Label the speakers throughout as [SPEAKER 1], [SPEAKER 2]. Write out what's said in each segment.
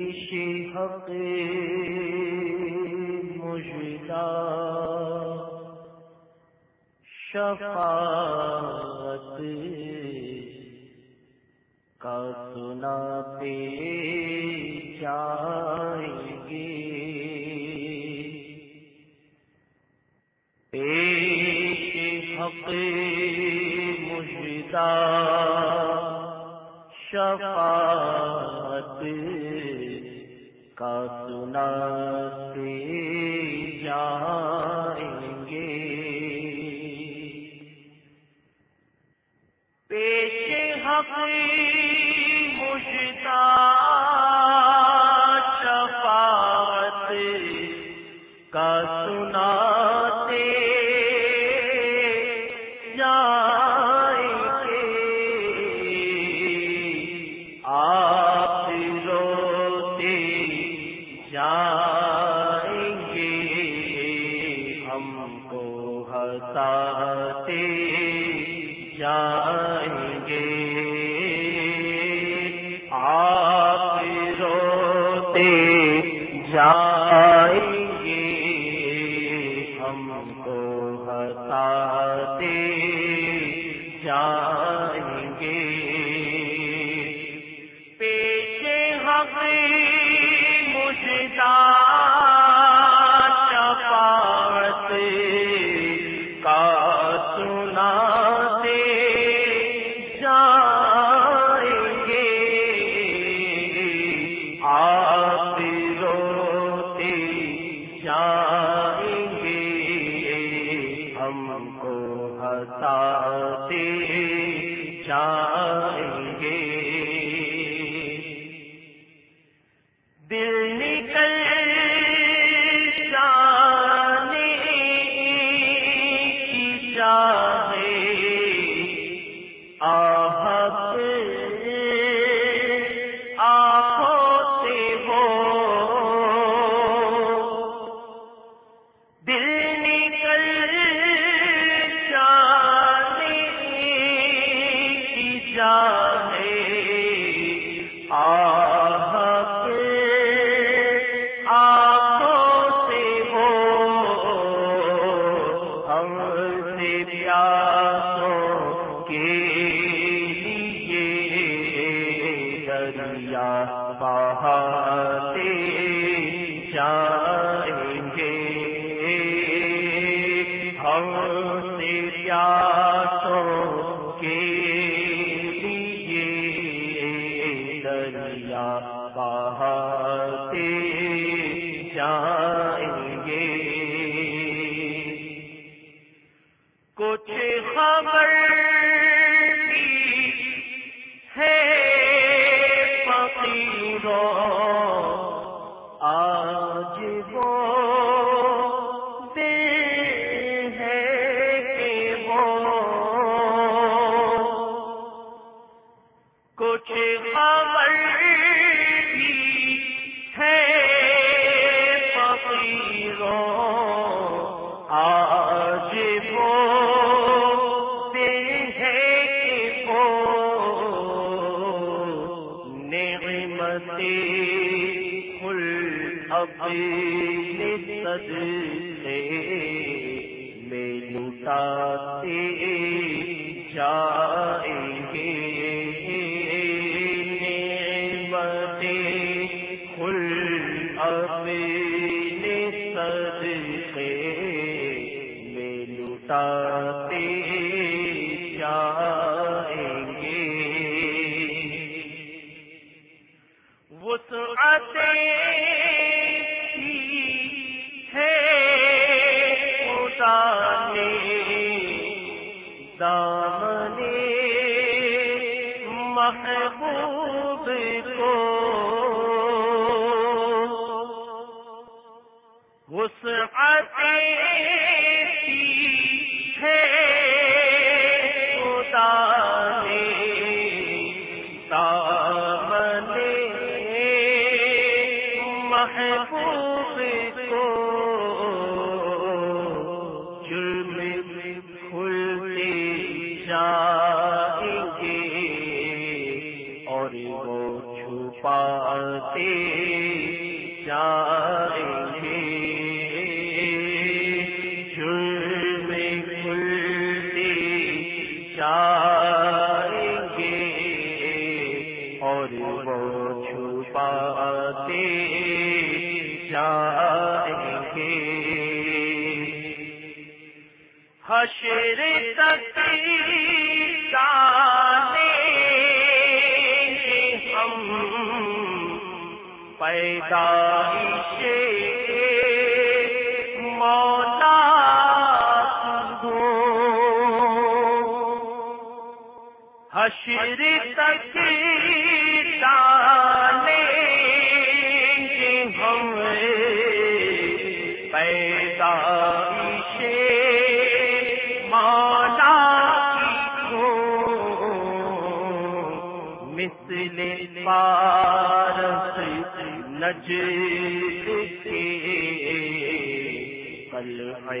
[SPEAKER 1] حق مجدہ شفاعت کا سنا پہ جائیں گے پیش حق مجدہ شفاعت کا سنا۔
[SPEAKER 2] اور
[SPEAKER 1] حشر تک ڈالیں ہم پیدا مانا مثل پارس نج کے کل ہے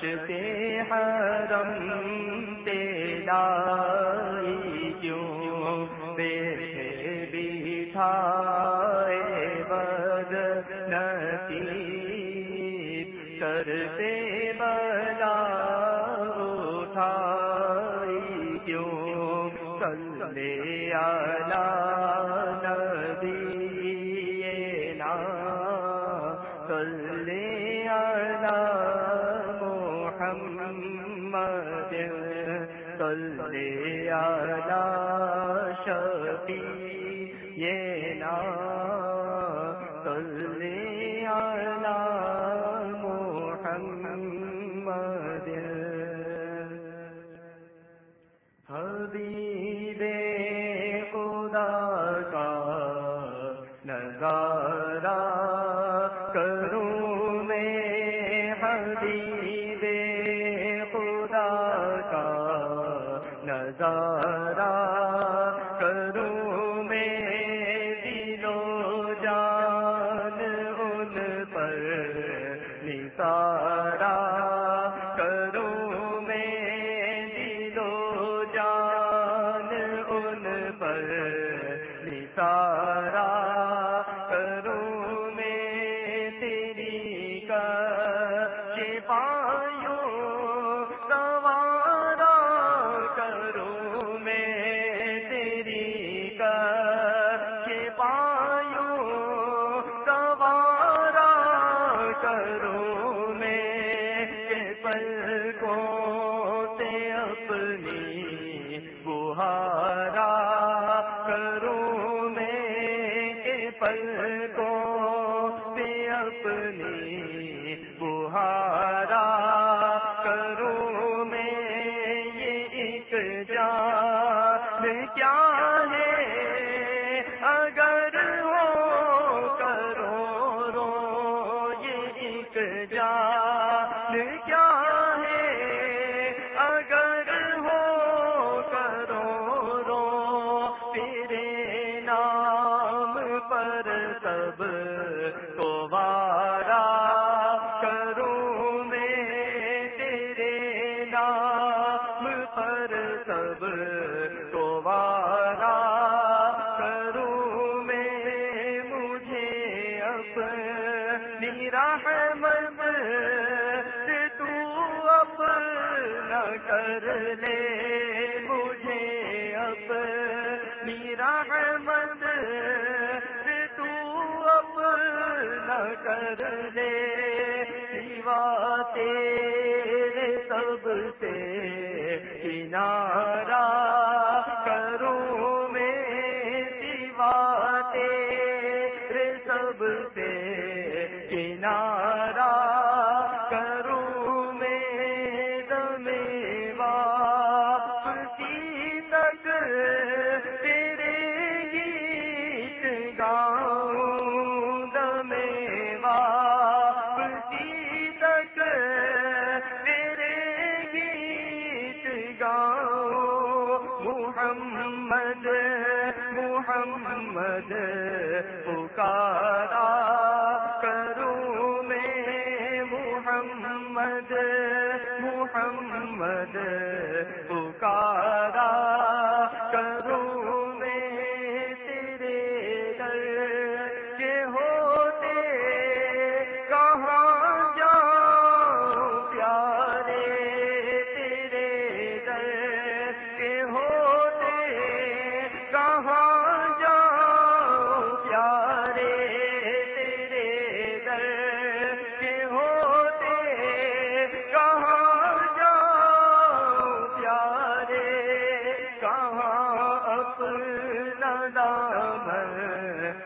[SPEAKER 1] سے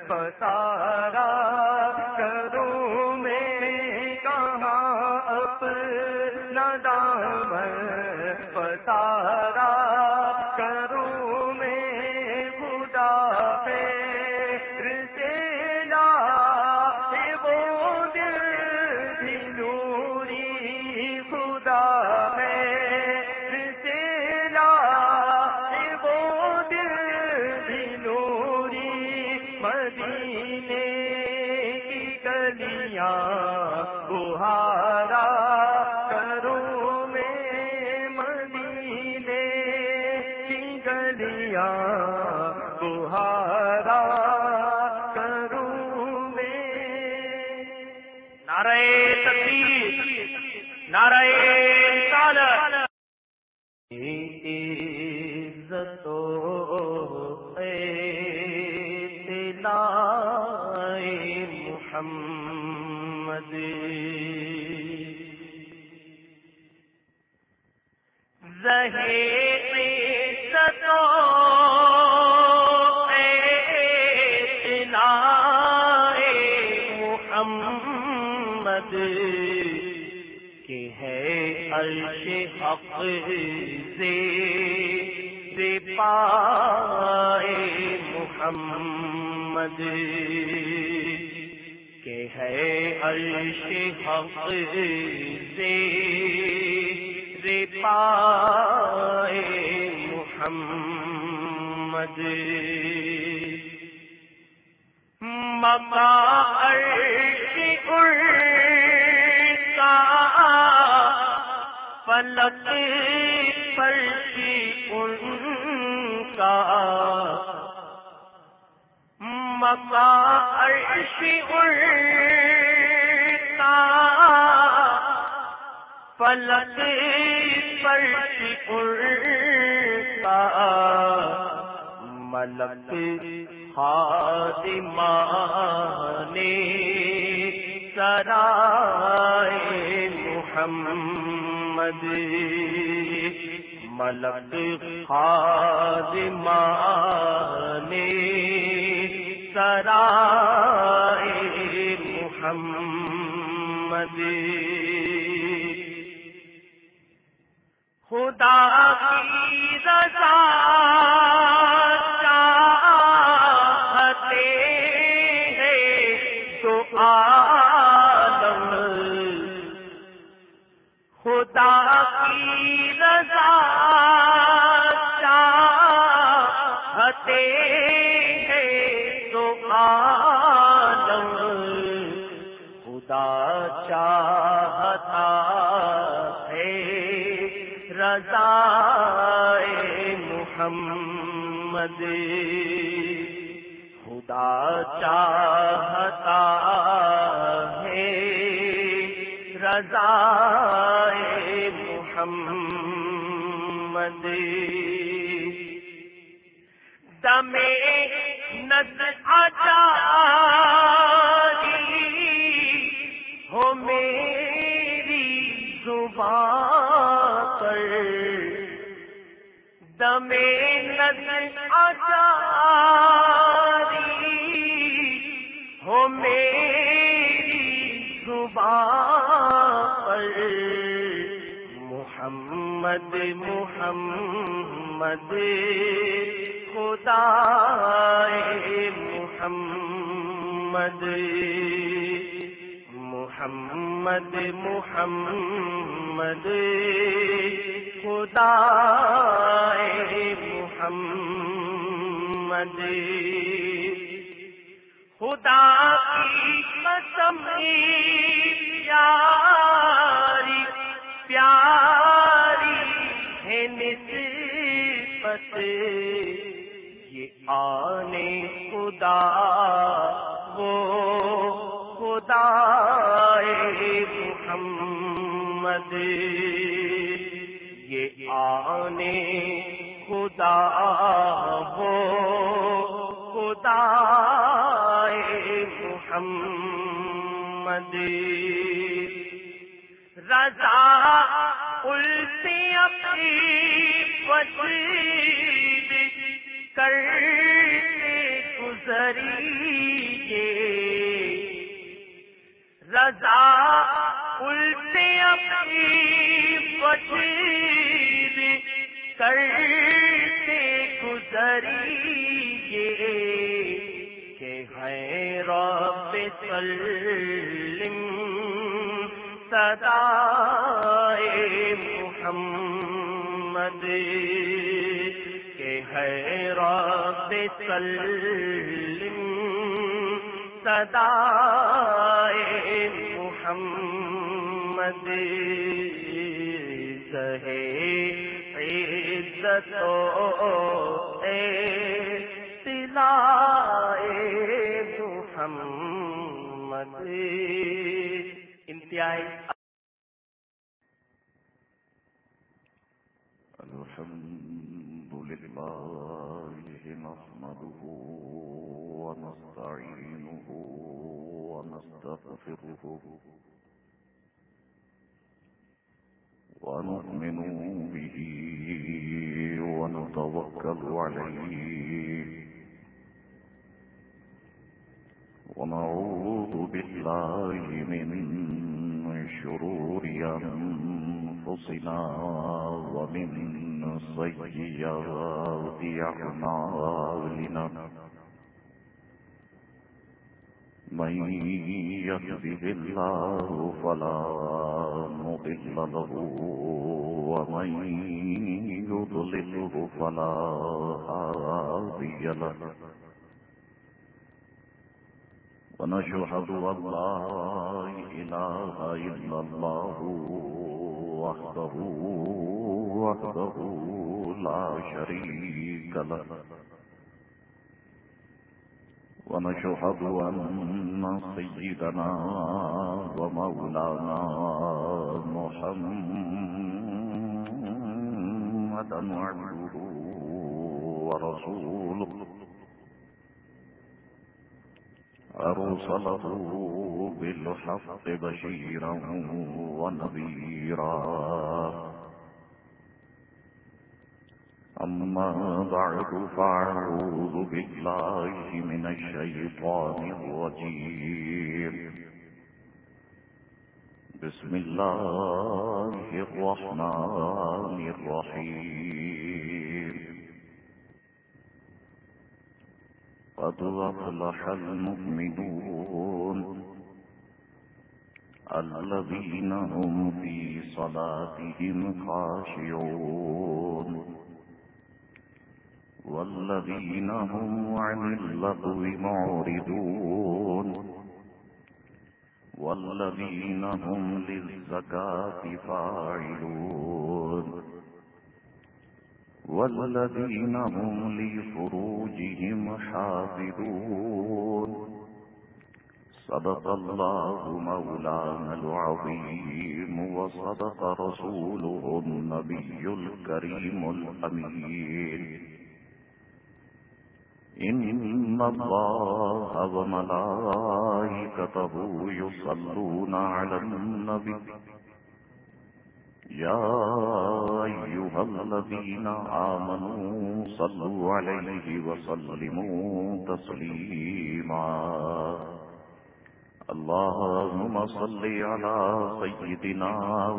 [SPEAKER 1] پتا سے پائے محمد کہ ہے عرش حق سے سے پائے محمد۔ مما عرش کا فلک مما عرش کا فلک فرشی ان ملک خادمانے سرائے محمد ملک خادمانے سرائے محمد۔ خدا کی رضا چاہتے ہیں تو عالم خدا کی رضا چاہتے محمد خدا چاہتا ہے رضا محمد۔ دمے نز آجاری محمد محمد محمد خدا محمد۔ خدا کی قسم پیاری رضا الفی اپنی وسیب کرتے گزریے رضا الٹے اپنی وسیب کرتے گزریے کہ ہے رب سلم صدا رب سلم صدا محمد کہے عزت سلائے محمد۔ انتہائی
[SPEAKER 3] الحمد لله نحمده ونستعينه ونستغفره ونؤمن به ونتوكل عليه ونعوذ بالله من شرور أنفسنا أنفسنا ومن سيئات أعمالنا. من يهده الله فلا مضل له، ومن يضلله فلا هادي له. ونشهد أن لا إله إلا الله وحده وحده لا شريك له. ونشهد أن سيدنا ومولانا محمدا عبده ورسوله. أرسله بالحق بشيرا ونذيرا. أما بعد، فأعوذ بالله من الشيطان الرجيم. بسم الله الرحمن الرحيم. قد أفلح المؤمنون الذين هم في صلاتهم خاشعون والذين هم عن اللغو معرضون والذين هم للزكاة فاعلون والذين هم لفروجهم حافظون. صدق الله مولانا العظيم وصدق رسوله النبي الكريم الأمين إن الله وملائكته يصلون على النبي يا أيها الذين آمنوا صلوا عليه وسلموا تسليما. اللهم صل على سيدنا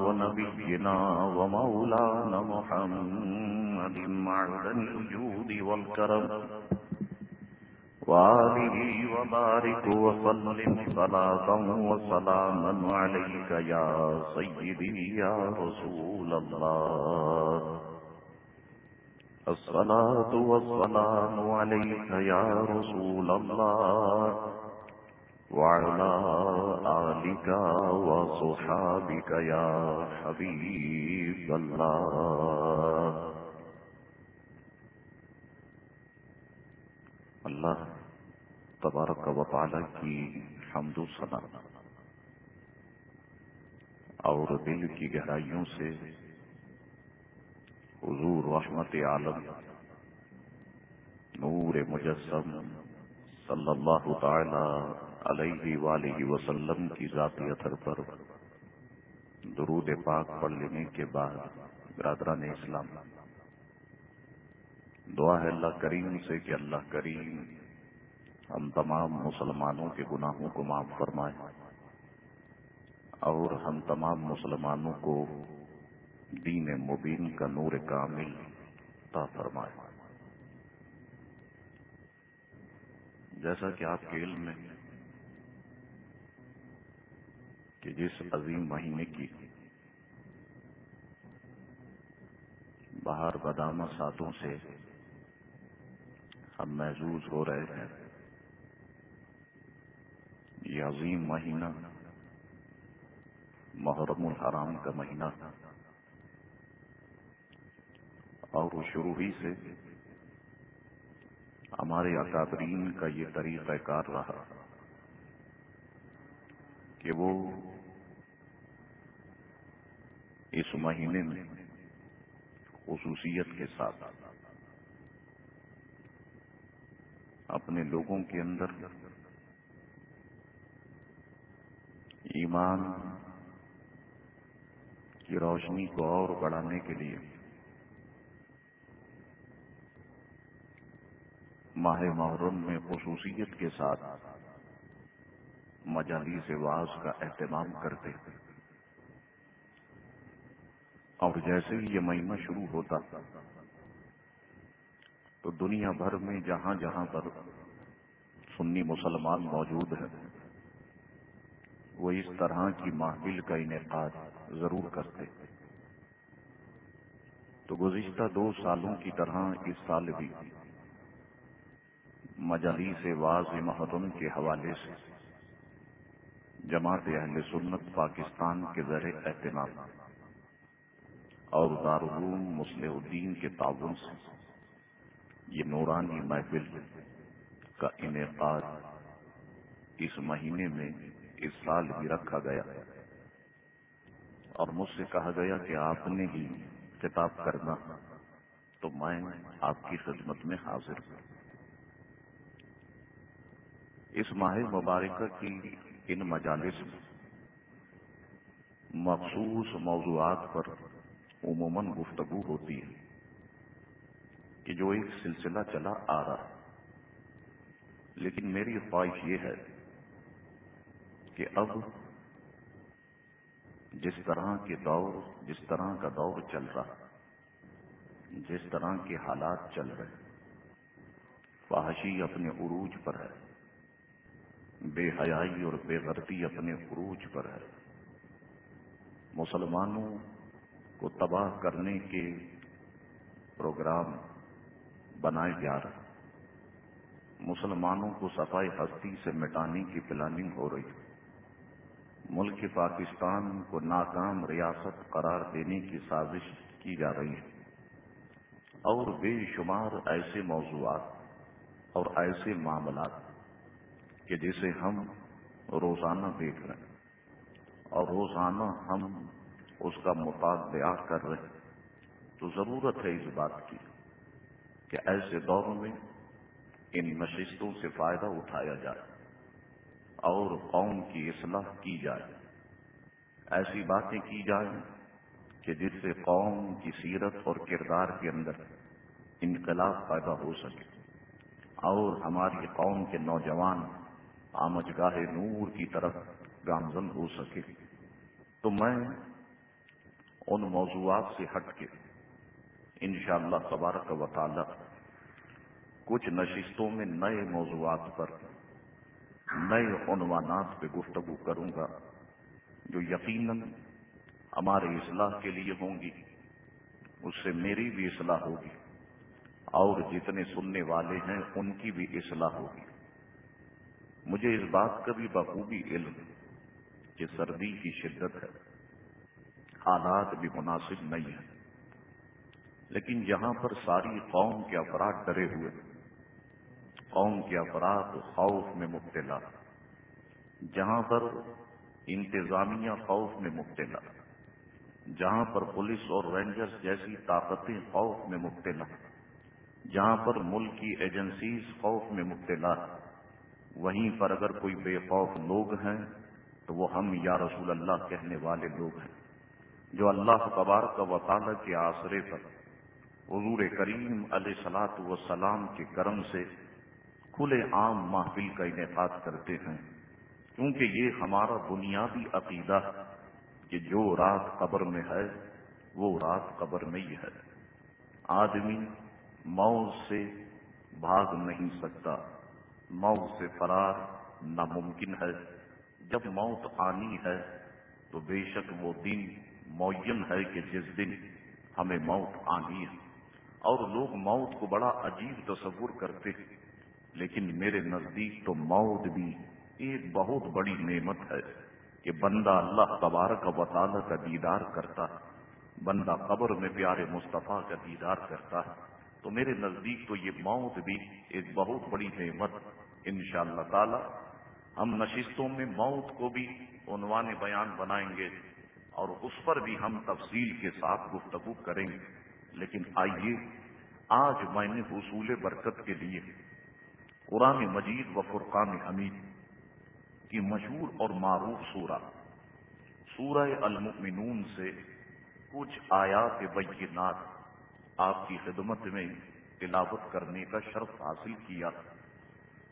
[SPEAKER 3] ونبينا ومولانا محمد معدن الجود والكرم. وآله وبارك وسلم صلاة وسلاما عليك يا سيدي يا رسول الله. الصلاة والسلام عليك يا رسول الله. وعلى آلك وصحابك يا حبيب الله. اللہ تبارک و تعالی کی حمد و ثنا۔ اور دل کی گہرائیوں سے حضور رحمت عالم نور مجسم صلی اللہ تعالی علیہ وآلہ وسلم کی ذاتی اثر پر درود پاک پڑھ لینے کے بعد، برادران اسلام، دعا ہے اللہ کریم سے کہ اللہ کریم ہم تمام مسلمانوں کے گناہوں کو معاف فرمائے اور ہم تمام مسلمانوں کو دین مبین کا نور کامل تا فرمائے۔ جیسا کہ آپ کے علم میں کہ جس عظیم مہینے کی باہر بدامہ ساتوں سے ہم محظوظ ہو رہے ہیں یہ عظیم مہینہ، محرم الحرام کا مہینہ۔ اور شروع ہی سے ہمارے اکابرین کا یہ طریقہ کار رہا کہ وہ اس مہینے میں خصوصیت کے ساتھ اپنے لوگوں کے اندر ایمان کی روشنی کو اور بڑھانے کے لیے۔ ماہ محرم میں خصوصیت کے ساتھ مجالی سے واز کا اہتمام کرتے۔ اور جیسے ہی یہ مہینہ شروع ہوتا، تو دنیا بھر میں جہاں جہاں پر سنی مسلمان موجود ہیں وہ اس طرح کی محفل کا انعقاد ضرور کرتے۔ تو گزشتہ دو سالوں کی طرح اس سال بھی مجالی سے واضح محرم کے حوالے سے جماعت اہل سنت پاکستان کے زیر اہتمام اور دارالعلوم مسلم الدین کے تعاون سے یہ نورانی محفل کا انعقاد اس مہینے میں اس سال بھی رکھا گیا۔ اور مجھ سے کہا گیا کہ آپ نے ہی خطاب کرنا، تو میں آپ کی خدمت میں حاضر ہوں۔ اس ماہ مبارکہ کی ان مجالس میں مخصوص موضوعات پر عموماً گفتگو ہوتی ہے کہ جو ایک سلسلہ چلا آ رہا لیکن میری خواہش یہ ہے کہ اب جس طرح کے دور، جس طرح کا دور چل رہا، جس طرح کے حالات چل رہے، فحشی اپنے عروج پر ہے، بے حیائی اور بے غرتی اپنے عروج پر ہے۔ مسلمانوں کو تباہ کرنے کے پروگرام بنائے جا رہے مسلمانوں کو صفائی ہستی سے مٹانے کی پلاننگ ہو رہی ملک پاکستان کو ناکام ریاست قرار دینے کی سازش کی جا رہی ہے۔ اور بے شمار ایسے موضوعات اور ایسے معاملات کہ جسے ہم روزانہ دیکھ رہے ہیں اور روزانہ ہم اس کا مطالعہ کر رہے ہیں۔ تو ضرورت ہے اس بات کی کہ ایسے دور میں ان نشستوں سے فائدہ اٹھایا جائے۔ اور قوم کی اصلاح کی جائے۔ ایسی باتیں کی جائیں کہ جس سے قوم کی سیرت اور کردار کے اندر انقلاب پیدا ہو سکے اور ہماری قوم کے نوجوان آمجگاہ نور کی طرف گامزن ہو سکے۔ تو میں ان موضوعات سے ہٹ کے انشاءاللہ تبارک و تعالی کچھ نشستوں میں نئے موضوعات پر نئے عنوانات پہ گفتگو کروں گا جو یقیناً ہمارے اصلاح کے لیے ہوں گی۔ اس سے میری بھی اصلاح ہوگی اور جتنے سننے والے ہیں ان کی بھی اصلاح ہوگی۔ مجھے اس بات کا بھی بخوبی علم کہ سردی کی شدت ہے۔ حالات بھی مناسب نہیں ہیں۔ لیکن جہاں پر ساری قوم کے افراد ڈرے ہوئے۔ قوم کے افراد خوف میں مبتلا، جہاں پر انتظامیہ خوف میں مبتلا، جہاں پر پولیس اور رینجرز جیسی طاقتیں خوف میں مبتلا، جہاں پر ملک کی ایجنسیز خوف میں مبتلا، وہیں پر اگر کوئی بے خوف لوگ ہیں تو وہ ہم یا رسول اللہ کہنے والے لوگ ہیں، جو اللہ تبارک و تعالی کے آسرے پر حضور کریم علیہ سلاط وسلام کے کرم سے کھلے عام محفل کا انعقاد کرتے ہیں۔ کیونکہ یہ ہمارا بنیادی عقیدہ کہ جو رات قبر میں ہے، وہ رات قبر میں ہی ہے۔ آدمی موت سے بھاگ نہیں سکتا۔ موت سے فرار ناممکن ہے۔ جب موت آنی ہے، تو بے شک وہ دن معین ہے کہ جس دن ہمیں موت آنی ہے۔ اور لوگ موت کو بڑا عجیب تصور کرتے ہیں۔ لیکن میرے نزدیک تو موت بھی ایک بہت بڑی نعمت ہے کہ بندہ اللہ تبارک و تعالی کا دیدار کرتا ہے۔ بندہ قبر میں پیارے مصطفیٰ کا دیدار کرتا ہے۔ تو میرے نزدیک تو یہ موت بھی ایک بہت بڑی نعمت ان شاء اللہ تعالی۔ ہم نشستوں میں موت کو بھی عنوان بیان بنائیں گے اور اس پر بھی ہم تفصیل کے ساتھ گفتگو کریں گے۔ لیکن آئیے، آج میں نے حصول برکت کے لیے قرآن مجید و فرقان حمید کی مشہور اور معروف سورہ سورہ المؤمنون سے کچھ آیات بینات آپ کی خدمت میں تلاوت کرنے کا شرف حاصل کیا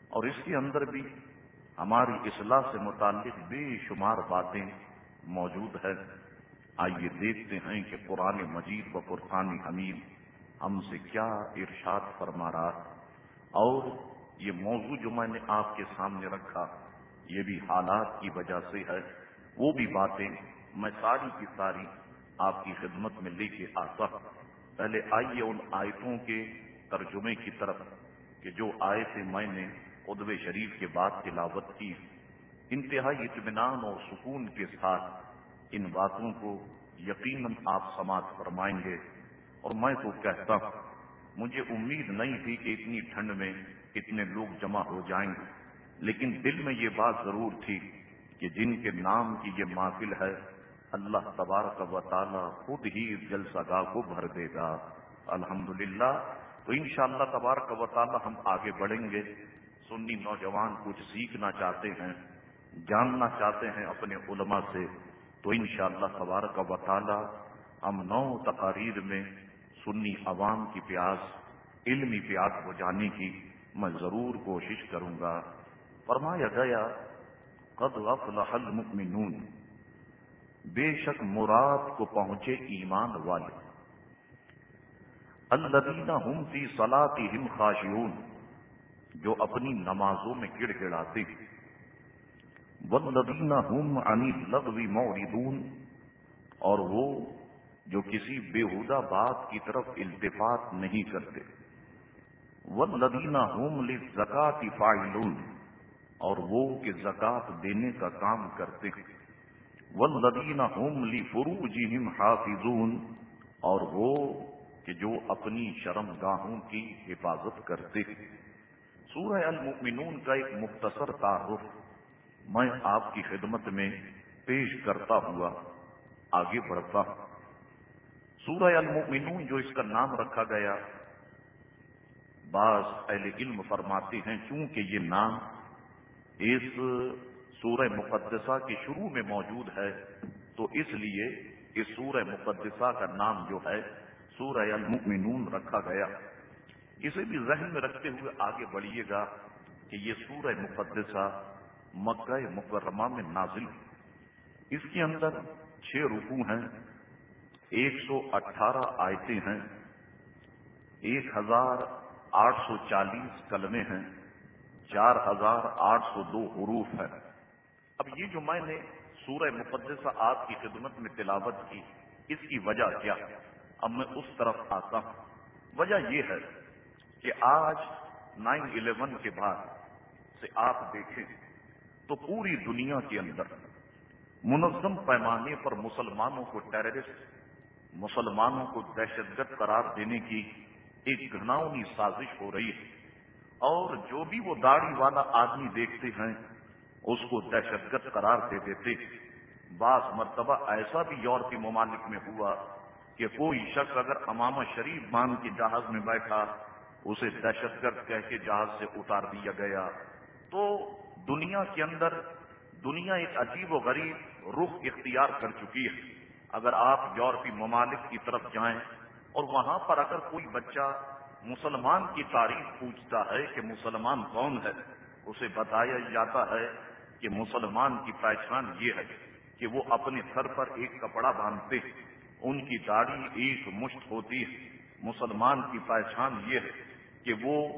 [SPEAKER 3] اور اس کے اندر بھی ہماری اصلاح سے متعلق بے شمار باتیں موجود ہیں۔
[SPEAKER 4] آئیے دیکھتے ہیں کہ قرآن مجید و قرقان حمید ہم سے کیا ارشاد فرما رہا اور یہ موضوع جو میں نے آپ کے سامنے رکھا، یہ بھی حالات کی وجہ سے ہے، وہ بھی باتیں میں ساری کی ساری آپ کی خدمت میں لے کے آتا پہلے آئیے ان آیتوں کے ترجمے کی طرف، کہ جو آئے تھے میں نے ادب شریف کے بعد تلاوت کی۔ انتہائی اطمینان اور سکون کے ساتھ ان باتوں کو یقیناً آپ سماعت فرمائیں گے۔ اور میں تو کہتا ہوں، مجھے امید نہیں تھی کہ اتنی ٹھنڈ میں اتنے لوگ جمع ہو جائیں۔ گے لیکن دل میں یہ بات ضرور تھی کہ جن کے نام کی یہ محفل ہے، اللہ تبارک و تعالی خود ہی اس جلسہ گاہ کو بھر دے گا۔ الحمدللہ، تو انشاءاللہ اللہ تبارک و تعالی ہم آگے بڑھیں گے۔ سنی نوجوان کچھ سیکھنا چاہتے ہیں، جاننا چاہتے ہیں اپنے علماء سے۔ تو انشاءاللہ اللہ تبارک و تعالی ہم نو تقاریر میں سنی عوام کی پیاس، علمی پیاس بجانے کی میں ضرور کوشش کروں گا۔ فرمایا گیا قد غفلح المؤمنون۔ بے شک مراد کو پہنچے ایمان والے۔ الذین ہم فی صلاتہم خاشعون، جو اپنی نمازوں میں گڑ گڑاتے ہیں۔ والذین ہم عن اللغو موردون اور وہ جو کسی بےحدہ بات کی طرف التفات نہیں کرتے۔ والذین ہم للزکاة فاعلون اور وہ کہ زکات دینے کا کام کرتے ہیں۔ والذین هم لفروجهم حافظون اور وہ کہ جو اپنی شرم گاہوں کی حفاظت کرتے ہیں۔ سورہ المؤمنون کا ایک مختصر تعارف میں آپ کی خدمت میں پیش کرتا ہوا آگے بڑھتا ہوں۔ سورہ المؤمنون جو اس کا نام رکھا گیا بعض اہل علم فرماتے ہیں چونکہ یہ نام اس سورہ مقدسہ کے شروع میں موجود ہے، تو اس لیے اس سورہ مقدسہ کا نام جو ہے، سورہ المؤمنون رکھا گیا۔ اسے بھی ذہن میں رکھتے ہوئے آگے بڑھیے گا کہ یہ سورہ مقدسہ مکہ مکرمہ میں نازل اس کے اندر چھ رکو ہیں، ایک سو اٹھارہ آیتیں ہیں، ایک ہزار آٹھ سو چالیس کلمے ہیں، چار ہزار آٹھ سو دو حروف ہے اب یہ جو میں نے سورہ مقدسہ آپ کی خدمت میں تلاوت کی، اس کی وجہ کیا؟ اب میں اس طرف آتا ہوں۔ وجہ یہ ہے کہ آج نائن الیون کے بعد سے آپ دیکھیں تو پوری دنیا کے اندر منظم پیمانے پر مسلمانوں کو ٹیررسٹ، مسلمانوں کو دہشت گرد قرار دینے کی ایک گھناؤنی سازش ہو رہی ہے۔ اور جو بھی وہ داڑھی والا آدمی دیکھتے ہیں، اس کو دہشت گرد قرار دے دیتے بعض مرتبہ ایسا بھی یورپی ممالک میں ہوا کہ کوئی شخص اگر امام شریف مان کے جہاز میں بیٹھا، اسے دہشت گرد کہہ کے جہاز سے اتار دیا گیا۔ تو دنیا کے اندر دنیا ایک عجیب و غریب رخ اختیار کر چکی ہے۔ اگر آپ یورپی ممالک کی طرف جائیں اور وہاں پر اگر کوئی بچہ مسلمان کی تعریف پوچھتا ہے کہ مسلمان کون ہے، اسے بتایا جاتا ہے کہ مسلمان کی پہچان یہ ہے کہ وہ اپنے سر پر ایک کپڑا باندھتے ہیں۔ ان کی داڑھی ایک مشت ہوتی ہے۔ مسلمان کی پہچان یہ ہے کہ وہ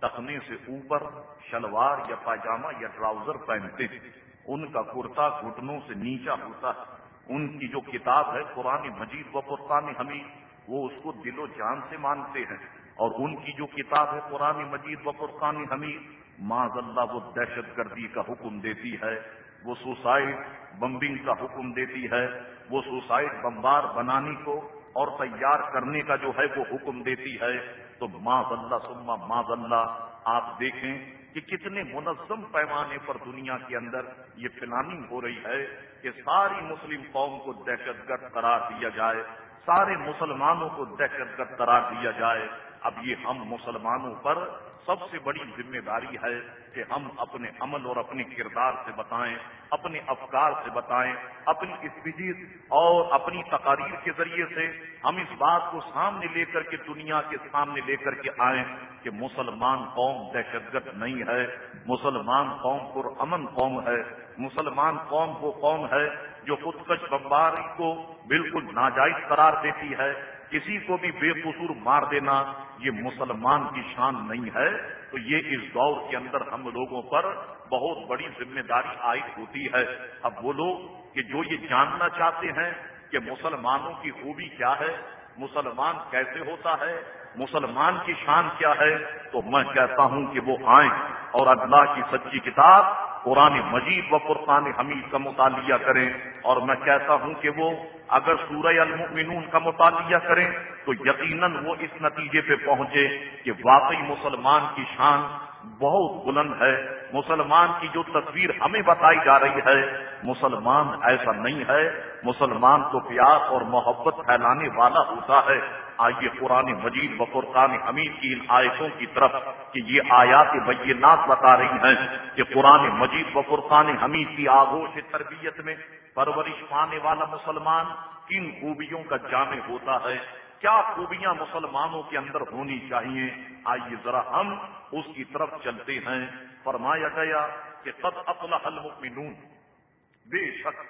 [SPEAKER 4] تخنے سے اوپر شلوار یا پاجامہ یا ٹراؤزر پہنتے ہیں۔ ان کا کرتا گھٹنوں سے نیچا ہوتا ہے۔ ان کی جو کتاب ہے، قرآن مجید و قرآن حمید وہ اس کو دل و جان سے مانتے ہیں اور ان کی جو کتاب ہے قرآن مجید و فرقان حمید معذ اللہ وہ دہشت گردی کا حکم دیتی ہے، وہ سوسائڈ بمبنگ کا حکم دیتی ہے، وہ سوسائڈ بمبار بنانے کو اور تیار کرنے کا جو ہے وہ حکم دیتی ہے۔ تو معذ اللہ سما معذ اللہ آپ دیکھیں کہ کتنے منظم پیمانے پر دنیا کے اندر یہ پلاننگ ہو رہی ہے کہ ساری مسلم قوم کو دہشت گرد قرار دیا جائے۔ سارے مسلمانوں کو دہشت گرد قرار دیا جائے۔ اب یہ ہم مسلمانوں پر سب سے بڑی ذمہ داری ہے کہ ہم اپنے عمل اور اپنے کردار سے بتائیں، اپنے افکار سے بتائیں، اپنی اسپیچ اور اپنی تقاریر کے ذریعے سے ہم اس بات کو سامنے لے کر کے دنیا کے سامنے لے کر کے آئیں کہ مسلمان قوم دہشت گرد نہیں ہے، مسلمان قوم پر امن قوم ہے، مسلمان قوم وہ قوم ہے جو خودکش بمباری کو بالکل ناجائز قرار دیتی ہے، کسی کو بھی بے قصور مار دینا، یہ مسلمان کی شان نہیں ہے۔ تو یہ اس دور کے اندر ہم لوگوں پر بہت بڑی ذمہ داری عائد ہوتی ہے۔ اب وہ لوگ کہ جو یہ جاننا چاہتے ہیں کہ مسلمانوں کی خوبی کیا ہے، مسلمان کیسے ہوتا ہے، مسلمان کی شان کیا ہے، تو میں کہتا ہوں کہ وہ آئیں اور اللہ کی سچی کتاب قرآن مجید و قرقان حمید کا مطالعہ کریں اور میں کہتا ہوں کہ وہ اگر سورہ المؤمنون کا مطالعہ کریں تو یقیناً وہ اس نتیجے پہ پہنچے کہ واقعی مسلمان کی شان بہت بلند ہے۔ مسلمان کی جو تصویر ہمیں بتائی جا رہی ہے، مسلمان ایسا نہیں ہے۔ مسلمان تو پیار اور محبت پھیلانے والا ہوتا ہے۔ آئیے قرآن مجید و قرآن حمید کی ان آیتوں کی طرف کہ یہ آیات بینات بتا رہی ہیں کہ قرآن مجید و قرآن حمید کی آگوش تربیت میں پرورش پانے والا مسلمان کن خوبیوں کا جامع ہوتا ہے۔ کیا خوبیاں مسلمانوں کے اندر ہونی چاہیے؟ آئیے ذرا ہم اس کی طرف چلتے ہیں۔ فرمایا گیا کہ قد اپنا المؤمنون۔ بے شک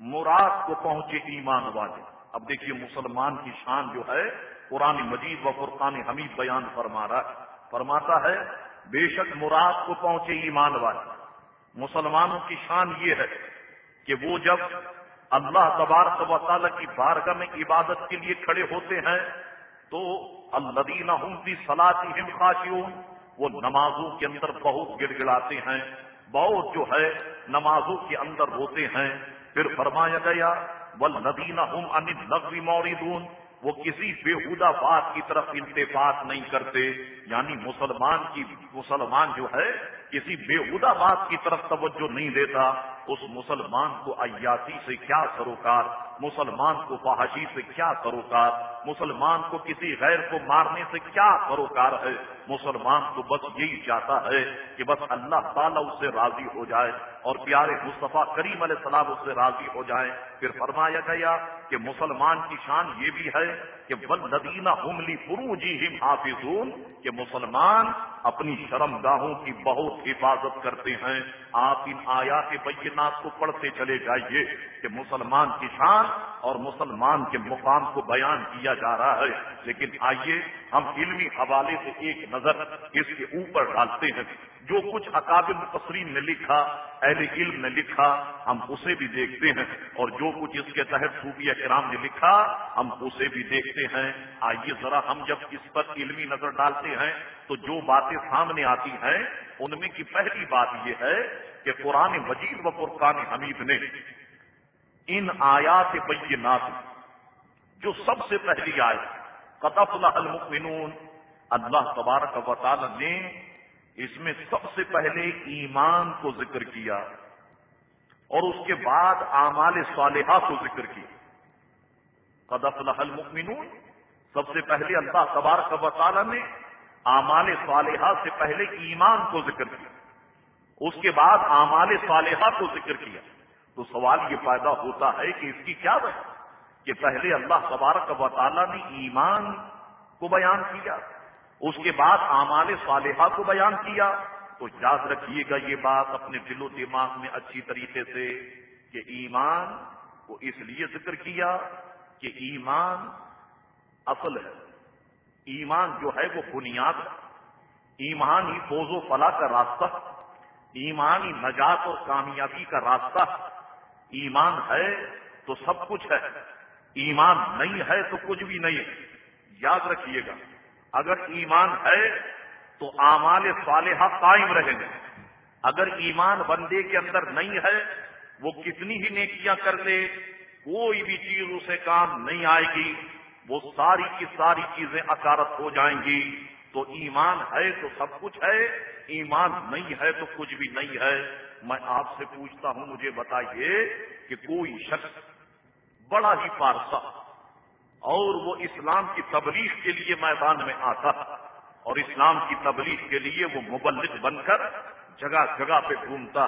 [SPEAKER 4] مراد کو پہنچے ایمان والے۔ اب دیکھیے مسلمان کی شان جو ہے، قرآن مجید و قرآن حمید بیان فرما رہا فرماتا ہے، بے شک مراد کو پہنچے ایمان والے۔ مسلمانوں کی شان یہ ہے کہ وہ جب اللہ تبارک و تعالیٰ کی بارگاہ میں عبادت کے لیے کھڑے ہوتے ہیں تو الدینہ کی سلاطی خاشیون وہ نمازوں کے اندر بہت گڑ گڑاتے ہیں، بہت جو ہے نمازوں کے اندر ہوتے ہیں۔ پھر فرمایا گیا وہ ندینہ ہم ان نقوی موریدون وہ کسی بےحدہ بات کی طرف انتفاق نہیں کرتے۔ یعنی مسلمان کی، مسلمان جو ہے، کسی بےحدہ بات کی طرف توجہ نہیں دیتا۔ اس مسلمان کو عیاسی سے کیا سروکار؟ مسلمان کو فحاشی سے کیا سروکار؟ مسلمان کو کسی غیر کو مارنے سے کیا سروکار ہے؟ مسلمان تو بس یہی چاہتا ہے کہ بس اللہ تعالیٰ اس سے راضی ہو جائے اور پیارے مصطفیٰ کریم علیہ السلام اس سے راضی ہو جائے پھر فرمایا گیا کہ مسلمان کی شان یہ بھی ہے کہ بل ندینہ عملی فرو جی حافظون، کہ مسلمان اپنی شرم گاہوں کی بہت حفاظت کرتے ہیں۔ آپ ان آیات بینات کو پڑھتے چلے جائیے کہ مسلمان کی شان اور مسلمان کے مقام کو بیان کیا جا رہا ہے۔ لیکن آئیے ہم علمی حوالے سے ایک نظر اس کے اوپر ڈالتے ہیں۔ جو کچھ اکابر مقصرین نے لکھا، اہل علم نے لکھا، ہم اسے بھی دیکھتے ہیں۔ اور جو کچھ اس کے تحت صوفیہ کرام نے لکھا، ہم اسے بھی دیکھتے ہیں۔ آئیے ذرا ہم جب اس پر علمی نظر ڈالتے ہیں، تو جو باتیں سامنے آتی ہیں، ان میں کی پہلی بات یہ ہے کہ قرآن مجید و قرآن حمید نے ان آیات بینات جو سب سے پہلی آئے قطف المؤمنون۔ اللہ تبارک و تعالی نے اس میں سب سے پہلے ایمان کو ذکر کیا اور اس کے بعد اعمال صالحہ کو ذکر کیا۔ قدف المؤمنون۔ سب سے پہلے اللہ تبارک و تعالی نے اعمال صالحہ سے پہلے ایمان کو ذکر کیا۔ اس کے بعد اعمال صالحہ کو ذکر کیا۔ تو سوال یہ پیدا ہوتا ہے کہ اس کی کیا وجہ کہ پہلے اللہ تبارک و تعالیٰ نے ایمان کو بیان کیا، اس کے بعد اعمال صالحہ کو بیان کیا۔ تو یاد رکھیے گا یہ بات اپنے دل و دماغ میں اچھی طریقے سے کہ ایمان کو اس لیے ذکر کیا کہ ایمان اصل ہے۔ ایمان جو ہے وہ بنیاد ہے۔ ایمان ہی فوز و فلاح کا راستہ ایمان ہی نجات اور کامیابی کا راستہ۔ ایمان ہے تو سب کچھ ہے۔ ایمان نہیں ہے تو کچھ بھی نہیں ہے۔ یاد رکھیے گا، اگر ایمان ہے تو اعمال صالحہ قائم رہیں گے۔ اگر ایمان بندے کے اندر نہیں ہے، وہ کتنی ہی نیکیاں کر لے، کوئی بھی چیز اسے کام نہیں آئے گی، وہ ساری کی ساری چیزیں اکارت ہو جائیں گی۔ تو ایمان ہے تو سب کچھ ہے، ایمان نہیں ہے تو کچھ بھی نہیں ہے۔ میں آپ سے پوچھتا ہوں، مجھے بتائیے کہ کوئی شخص بڑا ہی پارسا اور وہ اسلام کی تبلیغ کے لیے میدان میں آتا۔ اور اسلام کی تبلیغ کے لیے وہ مبلغ بن کر جگہ جگہ پہ گھومتا۔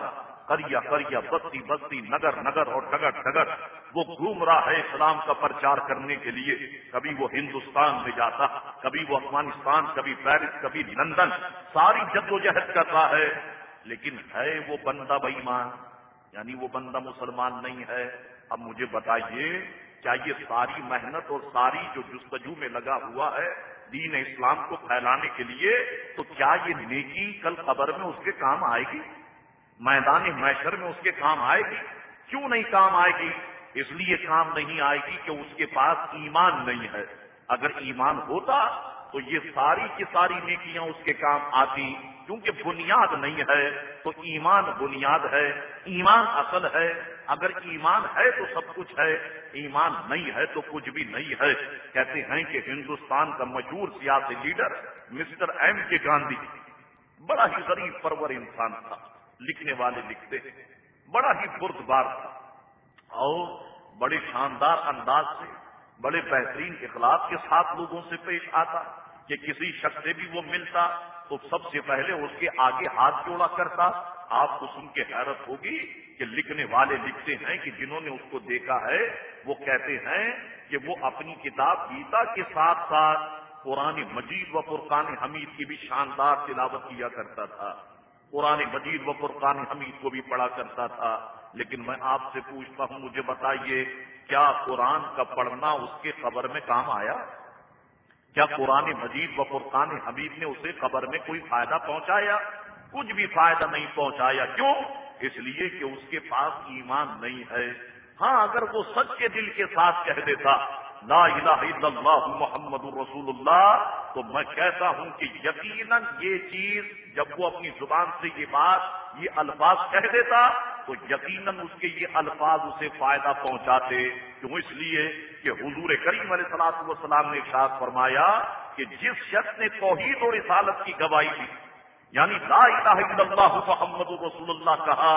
[SPEAKER 4] کریا کریا بستی بستی، نگر نگر اور ڈگر ڈگر۔ وہ گھوم رہا ہے اسلام کا پرچار کرنے کے لیے۔ کبھی وہ ہندوستان میں جاتا، کبھی وہ افغانستان، کبھی پیرس، کبھی لندن۔ ساری جد و جہد کر رہا ہے۔ لیکن ہے وہ بندہ بئیمان یعنی وہ بندہ مسلمان نہیں ہے۔ اب مجھے بتائیے، کیا یہ ساری محنت اور ساری جو جستجو میں لگا ہوا ہے دین اسلام کو پھیلانے کے لیے، تو کیا یہ نیکی کل قبر میں اس کے کام آئے گی؟ میدان میشر میں اس کے کام آئے گی؟ کیوں نہیں کام آئے گی؟ اس لیے کام نہیں آئے گی کہ اس کے پاس ایمان نہیں ہے۔ اگر ایمان ہوتا تو یہ ساری کی ساری نیکیاں اس کے کام آتی۔ کیونکہ بنیاد نہیں ہے تو ایمان بنیاد ہے، ایمان اصل ہے۔ اگر ایمان ہے تو سب کچھ ہے، ایمان نہیں ہے تو کچھ بھی نہیں ہے۔ کہتے ہیں کہ ہندوستان کا مشہور سیاسی لیڈر مسٹر ایم کے گاندھی بڑا ہی غریب پرور انسان تھا، لکھنے والے لکھتے ہیں۔ بڑا ہی بردبار تھا۔ اور بڑے شاندار انداز سے، بڑے بہترین اخلاق کے ساتھ لوگوں سے پیش آتا کہ کسی شخص سے بھی وہ ملتا۔ تو سب سے پہلے اس کے آگے ہاتھ جوڑا کرتا۔ آپ کو سن کے حیرت ہوگی کہ لکھنے والے لکھتے ہیں کہ جنہوں نے اس کو دیکھا ہے، وہ کہتے ہیں کہ وہ اپنی کتاب گیتا کے ساتھ ساتھ قرآن مجید و فرقان حمید کی بھی شاندار تلاوت کیا کرتا تھا۔ قرآن مجید و فرقان حمید کو بھی پڑھا کرتا تھا۔ لیکن میں آپ سے پوچھتا ہوں، مجھے بتائیے، کیا قرآن کا پڑھنا اس کے خبر میں کام آیا؟ کیا قرآن مجید و فرقان حبیب نے اسے قبر میں کوئی فائدہ پہنچایا؟ کچھ بھی فائدہ نہیں پہنچایا۔ کیوں؟ اس لیے کہ اس کے پاس ایمان نہیں ہے۔ ہاں اگر وہ سچ کے دل کے ساتھ کہہ دیتا، لا الہ الا اللہ محمد الرسول اللہ، تو میں کہتا ہوں کہ یقیناً یہ چیز جب وہ اپنی زبان سے یہ بات، یہ الفاظ کہہ دیتا تو یقیناً اس کے یہ الفاظ اسے فائدہ پہنچاتے، کیوں اس لیے کہ حضور کریم علیہ صلاح وسلام نے ارشاد فرمایا کہ جس شخص نے توحید اور رسالت کی گواہی دی یعنی لا الہ الا اللہ محمد الرسول اللہ کہا،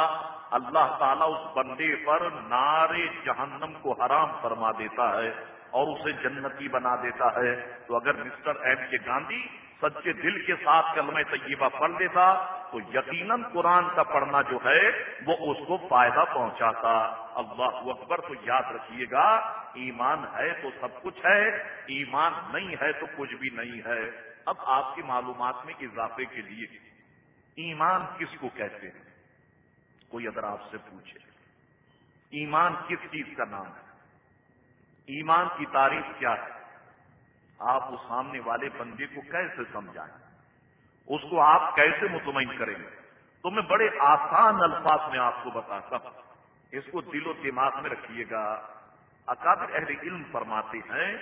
[SPEAKER 4] اللہ تعالیٰ اس بندے پر نار جہنم کو حرام فرما دیتا ہے اور اسے جنتی بنا دیتا ہے۔ تو اگر مسٹر ایم کے گاندھی سچے دل کے ساتھ کلمہ طیبہ پڑھ لیتا تو یقیناً قرآن کا پڑھنا جو ہے وہ اس کو فائدہ پہنچاتا۔ اللہ اکبر، تو یاد رکھیے گا، ایمان ہے تو سب کچھ ہے، ایمان نہیں ہے تو کچھ بھی نہیں ہے۔ اب آپ کی معلومات میں اضافے کے لیے، ایمان کس کو کہتے ہیں؟ کوئی اگر آپ سے پوچھے۔ ایمان کس چیز کا نام ہے؟ ایمان کی تعریف کیا ہے؟ آپ اس سامنے والے بندے کو کیسے سمجھائیں؟ اس کو آپ کیسے مطمئن کریں گے؟ تو میں بڑے آسان الفاظ میں آپ کو بتاتا ہوں۔ اس کو دل و دماغ میں رکھیے گا۔ اکادر اہل علم فرماتے ہیں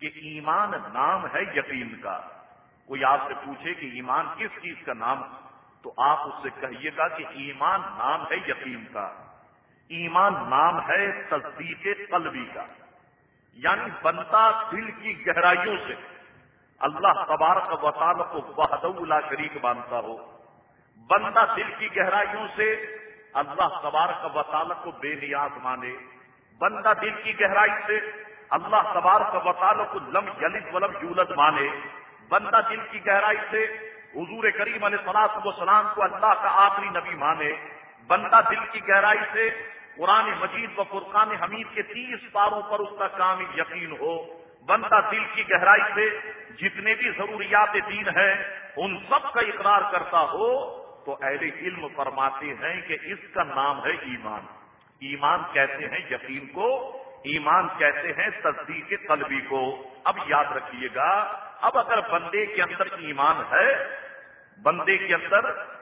[SPEAKER 4] کہ ایمان نام ہے یقین کا۔ کوئی آپ سے پوچھے کہ ایمان کس چیز کا نام تو آپ اس سے کہیے گا کہ ایمان نام ہے یقین کا۔ ایمان نام ہے تصدیق قلبی کا۔ یعنی بنتا دل کی گہرائیوں سے اللہ تبارک و تعالی کو بہد اللہ شریک مانتا ہو۔ بندہ دل کی گہرائیوں سے اللہ تبارک و تعالی کو بے نیاز مانے۔ بندہ دل کی گہرائی سے اللہ تبارک و تعالی کو لم جلد ولم یولد مانے۔ بندہ دل کی گہرائی سے حضور کریم علیہ صلاح و سلام کو اللہ کا آخری نبی مانے۔ بندہ دل کی گہرائی سے قرآن مجید و فرقان حمید کے تیس پاروں پر اس کا کامل یقین ہو۔ بندہ دل کی گہرائی سے جتنے بھی ضروریات دین ہیں، ان سب کا اقرار کرتا ہو تو اہل علم فرماتے ہیں کہ اس کا نام ہے ایمان۔ ایمان کہتے ہیں یقین کو، ایمان کہتے ہیں تصدیق قلبی کو۔ اب یاد رکھیے گا، اب اگر بندے کے اندر ایمان ہے، بندے کے اندر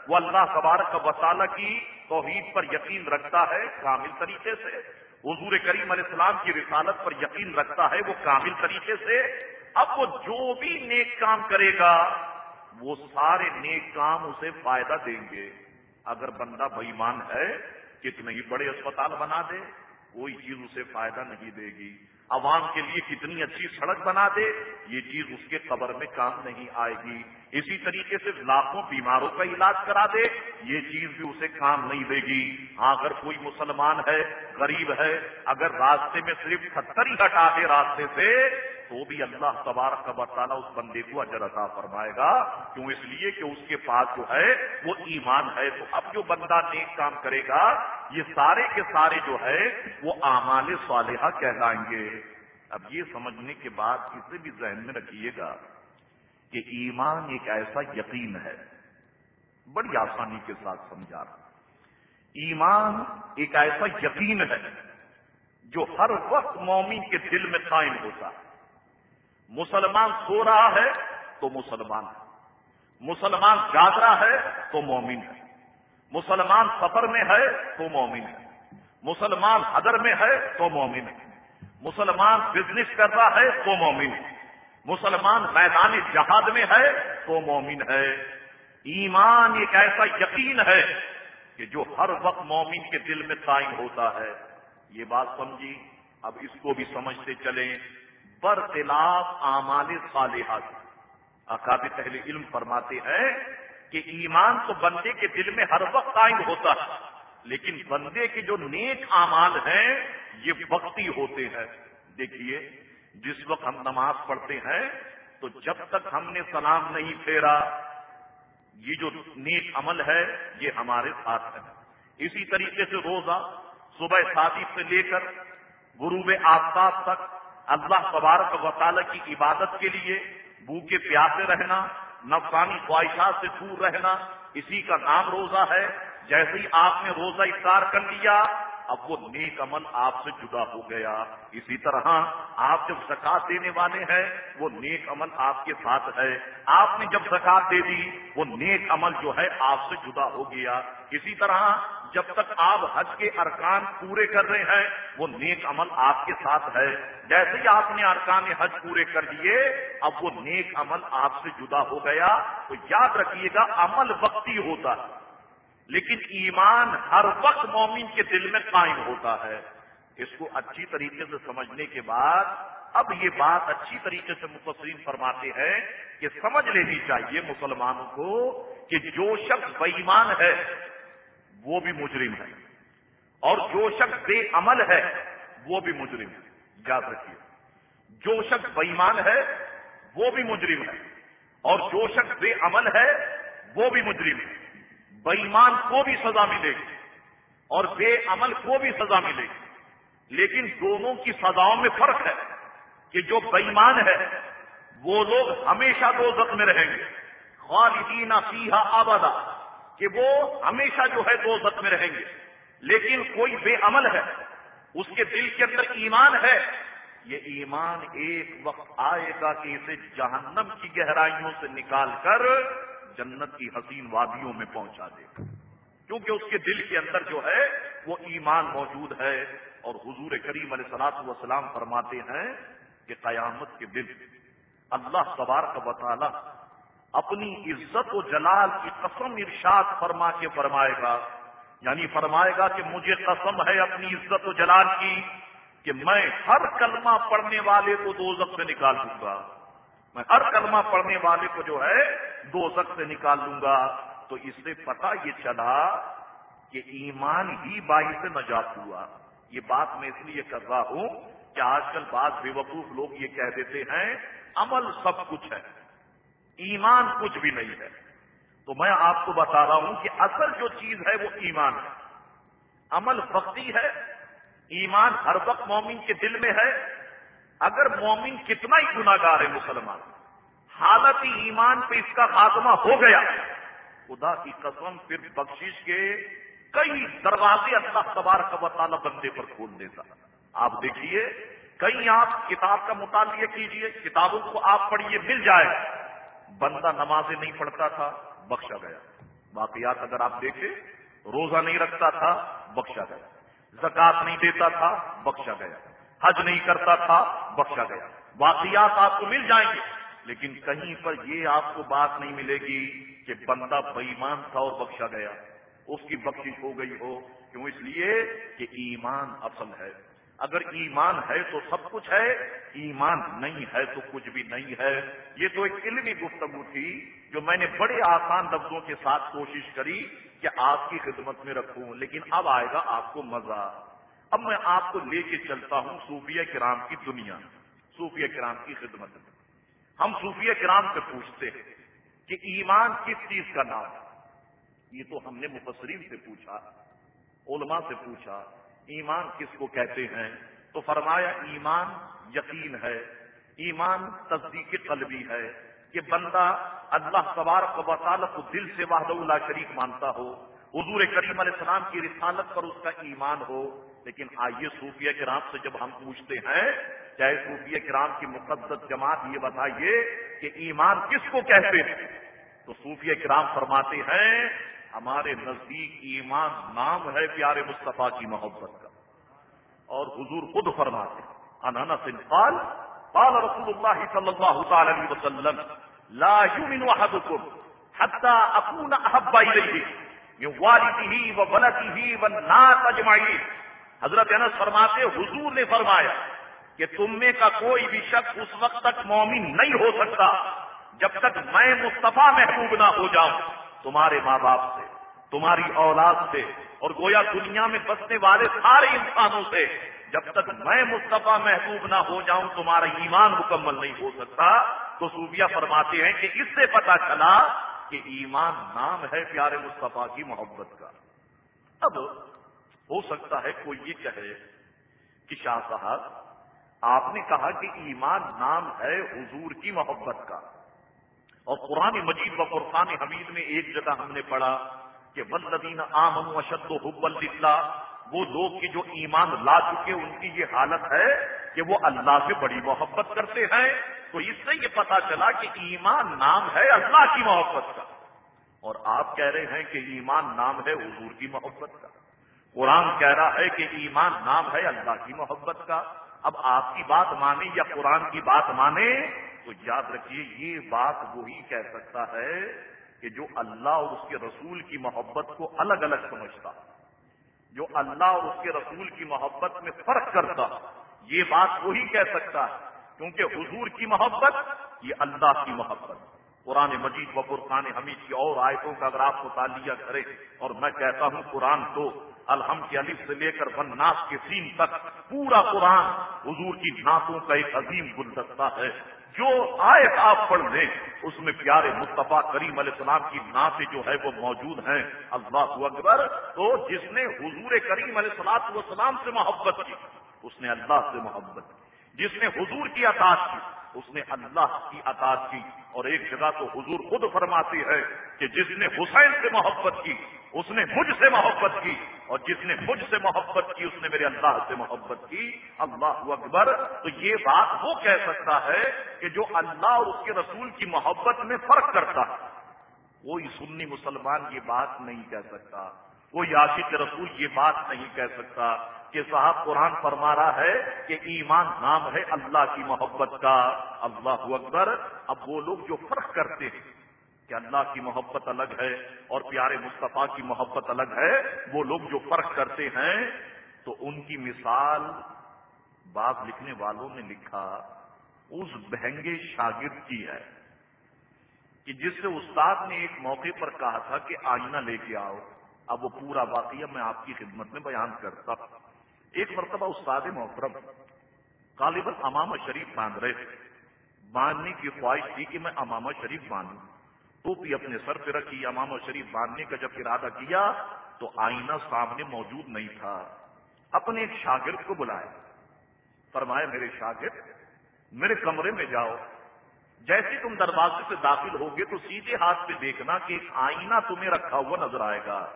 [SPEAKER 4] وہ اللہ تبارک و تعالی کی توحید پر یقین رکھتا ہے، کامل طریقے سے۔ حضور کریم علیہ السلام کی رسالت پر یقین رکھتا ہے، وہ کامل طریقے سے۔ اب وہ جو بھی نیک کام کرے گا، وہ سارے نیک کام اسے فائدہ دیں گے۔ اگر بندہ بےمان ہے، کتنے ہی بڑے اسپتال بنا دے، کوئی چیز اسے فائدہ نہیں دے گی۔ عوام کے لیے کتنی اچھی سڑک بنا دے، یہ چیز اس کے قبر میں کام نہیں آئے گی۔ اسی طریقے سے لاکھوں بیماروں کا علاج کرا دے، یہ چیز بھی اسے کام نہیں دے گی۔ ہاں اگر کوئی مسلمان ہے، غریب ہے، اگر راستے میں صرف ستر ہی ہٹا دے راستے سے تو بھی اللہ تبارک کا تعالیٰ اس بندے کو اجر عطا فرمائے گا۔ کیوں اس لیے کہ اس کے پاس جو ہے وہ ایمان ہے۔ تو اب جو بندہ نیک کام کرے گا، یہ سارے کے سارے جو ہے وہ اعمال صالحہ کہلائیں گے۔ اب یہ سمجھنے کے بعد اسے بھی ذہن میں رکھیے گا کہ ایمان ایک ایسا یقین ہے۔ بڑی آسانی کے ساتھ سمجھا رہا ایمان ایک ایسا یقین ہے جو ہر وقت مومن کے دل میں قائم ہوتا ہے۔ مسلمان سو رہا ہے تو مسلمان ہے۔ مسلمان جاگ رہا ہے تو مومن ہے۔ مسلمان سفر میں ہے تو مومن ہے۔ مسلمان حدر میں ہے تو مومن ہے۔ مسلمان بزنس کر رہا ہے تو مومن ہے۔ مسلمان میدان جہاد میں ہے تو مومن ہے۔ ایمان ایک ایسا یقین ہے کہ جو ہر وقت مومن کے دل میں قائم ہوتا ہے۔ یہ بات سمجھی اب اس کو بھی سمجھتے چلیں۔ برخلاف آمان صالحات۔ اکابر پہلے علم فرماتے ہیں کہ ایمان تو بندے کے دل میں ہر وقت قائم ہوتا ہے، لیکن بندے کے جو نیک اعمال ہیں، یہ وقتی ہوتے ہیں۔ دیکھیے، جس وقت ہم نماز پڑھتے ہیں، تو جب تک ہم نے سلام نہیں پھیرا، یہ جو نیک عمل ہے، یہ ہمارے ساتھ ہے۔ اسی طریقے سے روزہ صبح شادی سے لے کر غروب آفتاب تک اللہ تبارک و تعالی کی عبادت کے لیے، بھوکے پیاسے رہنا، نفسانی خواہشات سے دور رہنا، اسی کا نام روزہ ہے۔ جیسے ہی آپ نے روزہ افطار کر لیا اب وہ نیک عمل آپ سے جدا ہو گیا۔ اسی طرح آپ جب زکات دینے والے ہیں، وہ نیک عمل آپ کے ساتھ ہے۔ آپ نے جب زکات دے دی، وہ نیک عمل جو ہے آپ سے جدا ہو گیا۔ اسی طرح جب تک آپ حج کے ارکان پورے کر رہے ہیں، وہ نیک عمل آپ کے ساتھ ہے۔ جیسے ہی آپ نے ارکان حج پورے کر دیے، اب وہ نیک عمل آپ سے جدا ہو گیا۔ تو یاد رکھیے گا، عمل وقتی ہوتا ہے۔ لیکن ایمان ہر وقت مومن کے دل میں قائم ہوتا ہے۔ اس کو اچھی طریقے سے سمجھنے کے بعد اب یہ بات اچھی طریقے سے مفسرین فرماتے ہیں کہ سمجھ لینی چاہیے مسلمانوں کو کہ جو شخص بے ایمان ہے، وہ بھی مجرم ہے۔ اور جو شخص بے عمل ہے، وہ بھی مجرم ہے۔ یاد رکھیے، جو شخص بے ایمان ہے، وہ بھی مجرم ہے۔ اور جو شخص بے عمل ہے، وہ بھی مجرم ہے۔ بےمان کو بھی سزا ملے گی اور بے عمل کو بھی سزا ملے گی۔ لیکن دونوں کی سزاؤں میں فرق ہے کہ جو بےمان ہے، وہ لوگ ہمیشہ دو زخ میں رہیں گے۔ خالدین فیحا آبادا کہ وہ ہمیشہ جو ہے دو زخ میں رہیں گے۔ لیکن کوئی بے عمل ہے، اس کے دل کے اندر ایمان ہے، یہ ایمان ایک وقت آئے گا کہ اسے جہنم کی گہرائیوں سے نکال کر جنت کی حسین وادیوں میں پہنچا دے۔ کیونکہ اس کے دل کے اندر جو ہے، وہ ایمان موجود ہے۔ اور حضور کریم علیہ سلاط وسلام فرماتے ہیں کہ قیامت کے دل اللہ سوار کا بطالہ اپنی عزت و جلال کی قسم ارشاد فرما کے فرمائے گا۔ یعنی فرمائے گا کہ مجھے قسم ہے اپنی عزت و جلال کی کہ میں ہر کلمہ پڑھنے والے کو دو سے نکال دوں گا۔ میں ہر کلمہ پڑھنے والے کو جو ہے دو سخت سے نکال لوں گا۔ تو اس سے پتا یہ چلا کہ ایمان ہی بائی سے نجات ہوا۔ یہ بات میں اس لیے کر رہا ہوں کہ آج کل بعض بے وقوف لوگ یہ کہہ دیتے ہیں، عمل سب کچھ ہے۔ ایمان کچھ بھی نہیں ہے۔ تو میں آپ کو بتا رہا ہوں کہ اصل جو چیز ہے وہ ایمان ہے۔ عمل وقتی ہے۔ ایمان ہر وقت مومن کے دل میں ہے۔ اگر مومن کتنا ہی گناگار ہے مسلمان حالت ایمان پہ اس کا خاتمہ ہو گیا۔ خدا کی قسم پھر بخشش کے کئی دروازے اللہ تبار کا بطالہ بندے پر کھول دیتا۔ آپ دیکھیے، کئی آپ کتاب کا مطالعہ کیجیے، کتابوں کو آپ پڑھیے مل جائے۔ بندہ نمازیں نہیں پڑھتا تھا، بخشا گیا۔ باقیات اگر آپ دیکھیں، روزہ نہیں رکھتا تھا، بخشا گیا۔ زکات نہیں دیتا تھا، بخشا گیا۔ حج نہیں کرتا تھا، بخشا گیا۔ واقعات آپ کو مل جائیں گے۔ لیکن کہیں پر یہ آپ کو بات نہیں ملے گی کہ بندہ بےمان تھا اور بخشا گیا۔ اس کی بخشش ہو گئی ہو۔ کیوں اس لیے کہ ایمان اصل ہے۔ اگر ایمان ہے تو سب کچھ ہے، ایمان نہیں ہے تو کچھ بھی نہیں ہے۔ یہ تو ایک علمی گفتگو تھی جو میں نے بڑے آسان لفظوں کے ساتھ کوشش کری کہ آپ کی خدمت میں رکھوں۔ لیکن اب آئے گا آپ کو مزہ۔ اب میں آپ کو لے کے چلتا ہوں صوفیہ کرام کی دنیا، صوفیہ کرام کی خدمت میں۔ ہم صوفیہ کرام سے پوچھتے ہیں کہ ایمان کس چیز کا نام ہے؟ یہ تو ہم نے مفسرین سے پوچھا، علماء سے پوچھا، ایمان کس کو کہتے ہیں؟ تو فرمایا، ایمان یقین ہے، ایمان تصدیق قلبی ہے کہ بندہ اللہ سوار کو کو دل سے واحد اللہ شریف مانتا ہو، حضور کریم علیہ السلام کی رسالت پر اس کا ایمان ہو۔ لیکن آئیے صوفیہ کرام سے جب ہم پوچھتے ہیں چاہے صوفیہ کرام کی مقدس جماعت یہ بتائیے کہ ایمان کس کو کہتے ہیں؟ تو صوفیہ کرام فرماتے ہیں، ہمارے نزدیک ایمان نام ہے پیارے مصطفیٰ کی محبت کا۔ اور حضور خود فرماتے ہیں انانا قال قال رسول اللہ صلی اللہ تعالی علیہ وسلم، لا يؤمن احدكم حتى اكون احب اليه من والده وولده والناس اجمعين حضرت انس فرماتے حضور نے فرمایا کہ تم میں کا کوئی بھی شخص اس وقت تک مومن نہیں ہو سکتا جب تک میں مصطفیٰ محبوب نہ ہو جاؤں تمہارے ماں باپ سے، تمہاری اولاد سے، اور گویا دنیا میں بسنے والے سارے انسانوں سے۔ جب تک میں مصطفیٰ محبوب نہ ہو جاؤں، تمہارا ایمان مکمل نہیں ہو سکتا۔ تو صوفیہ فرماتے ہیں کہ اس سے پتا چلا کہ ایمان نام ہے پیارے مصطفیٰ کی محبت کا۔ اب ہو سکتا ہے کوئی یہ کہے کہ شاہ صاحب آپ نے کہا کہ ایمان نام ہے حضور کی محبت کا۔ اور قرآن مجید و قرآن حمید میں ایک جگہ ہم نے پڑھا کہ ولدین آمن اشد و حب اللہ وہ لوگ کی جو ایمان لا چکے، ان کی یہ حالت ہے کہ وہ اللہ سے بڑی محبت کرتے ہیں۔ تو اس سے یہ پتا چلا کہ ایمان نام ہے اللہ کی محبت کا۔ اور آپ کہہ رہے ہیں کہ ایمان نام ہے حضور کی محبت کا۔ قرآن کہہ رہا ہے کہ ایمان نام ہے اللہ کی محبت کا۔ اب آپ کی بات مانے یا قرآن کی بات مانے، تو یاد رکھیے، یہ بات وہی کہہ سکتا ہے کہ جو اللہ اور اس کے رسول کی محبت کو الگ الگ سمجھتا، جو اللہ اور اس کے رسول کی محبت میں فرق کرتا، یہ بات وہی کہہ سکتا ہے، کیونکہ حضور کی محبت، یہ اللہ کی محبت۔ قرآن مجید و قرآن حمید کی اور آیتوں کا اگر آپ مطالعہ کریں اور میں کہتا ہوں قرآن تو الحم کی علی سے لے کر ناس کے سین تک پورا قرآن حضور کی نعتوں کا ایک عظیم گلدستہ ہے۔ جو آیت آپ پڑھ لیں، اس میں پیارے مصطفیٰ کریم علیہ السلام کی نعتیں جو ہے وہ موجود ہیں۔ اللہ اکبر۔ تو جس نے حضور کریم علیہ السلام والسلام سے محبت کی، اس نے اللہ سے محبت کی۔ جس نے حضور کی اطاعت کی، اس نے اللہ کی اطاعت کی۔ اور ایک جگہ تو حضور خود فرماتی ہے کہ جس نے حسین سے محبت کی اس نے مجھ سے محبت کی اور جس نے مجھ سے محبت کی، اس نے میرے اللہ سے محبت کی۔ اللہ اکبر، تو یہ بات وہ کہہ سکتا ہے کہ جو اللہ اور اس کے رسول کی محبت میں فرق کرتا ہے، کوئی سنی مسلمان یہ بات نہیں کہہ سکتا۔ کوئی عاشق رسول یہ بات نہیں کہہ سکتا کہ صاحب قرآن فرما رہا ہے کہ ایمان نام ہے اللہ کی محبت کا۔ اللہ اکبر، اب وہ لوگ جو فرق کرتے ہیں کہ اللہ کی محبت الگ ہے اور پیارے مصطفیٰ کی محبت الگ ہے، وہ لوگ جو فرق کرتے ہیں، تو ان کی مثال بات لکھنے والوں نے لکھا، اس بہنگے شاگرد کی ہے، کہ جس سے استاد نے ایک موقع پر کہا تھا کہ آئینہ لے کے آؤ، اب وہ پورا واقعہ میں آپ کی خدمت میں بیان کرتا۔ ایک مرتبہ استاد محترم غالباً امامہ شریف باندھ رہے تھے، باندھنے کی خواہش تھی کہ میں امامہ شریف باندھوں۔ ٹوپی اپنے سر پہ رکھی امام شریف باندھنے کا جب ارادہ کیا تو آئینہ سامنے موجود نہیں تھا۔ اپنے ایک شاگرد کو بلایا فرمایا، میرے شاگرد، میرے کمرے میں جاؤ۔ جیسے تم دروازے سے داخل ہوگے تو سیدھے ہاتھ پہ دیکھنا کہ ایک آئینہ تمہیں رکھا ہوا نظر آئے گا۔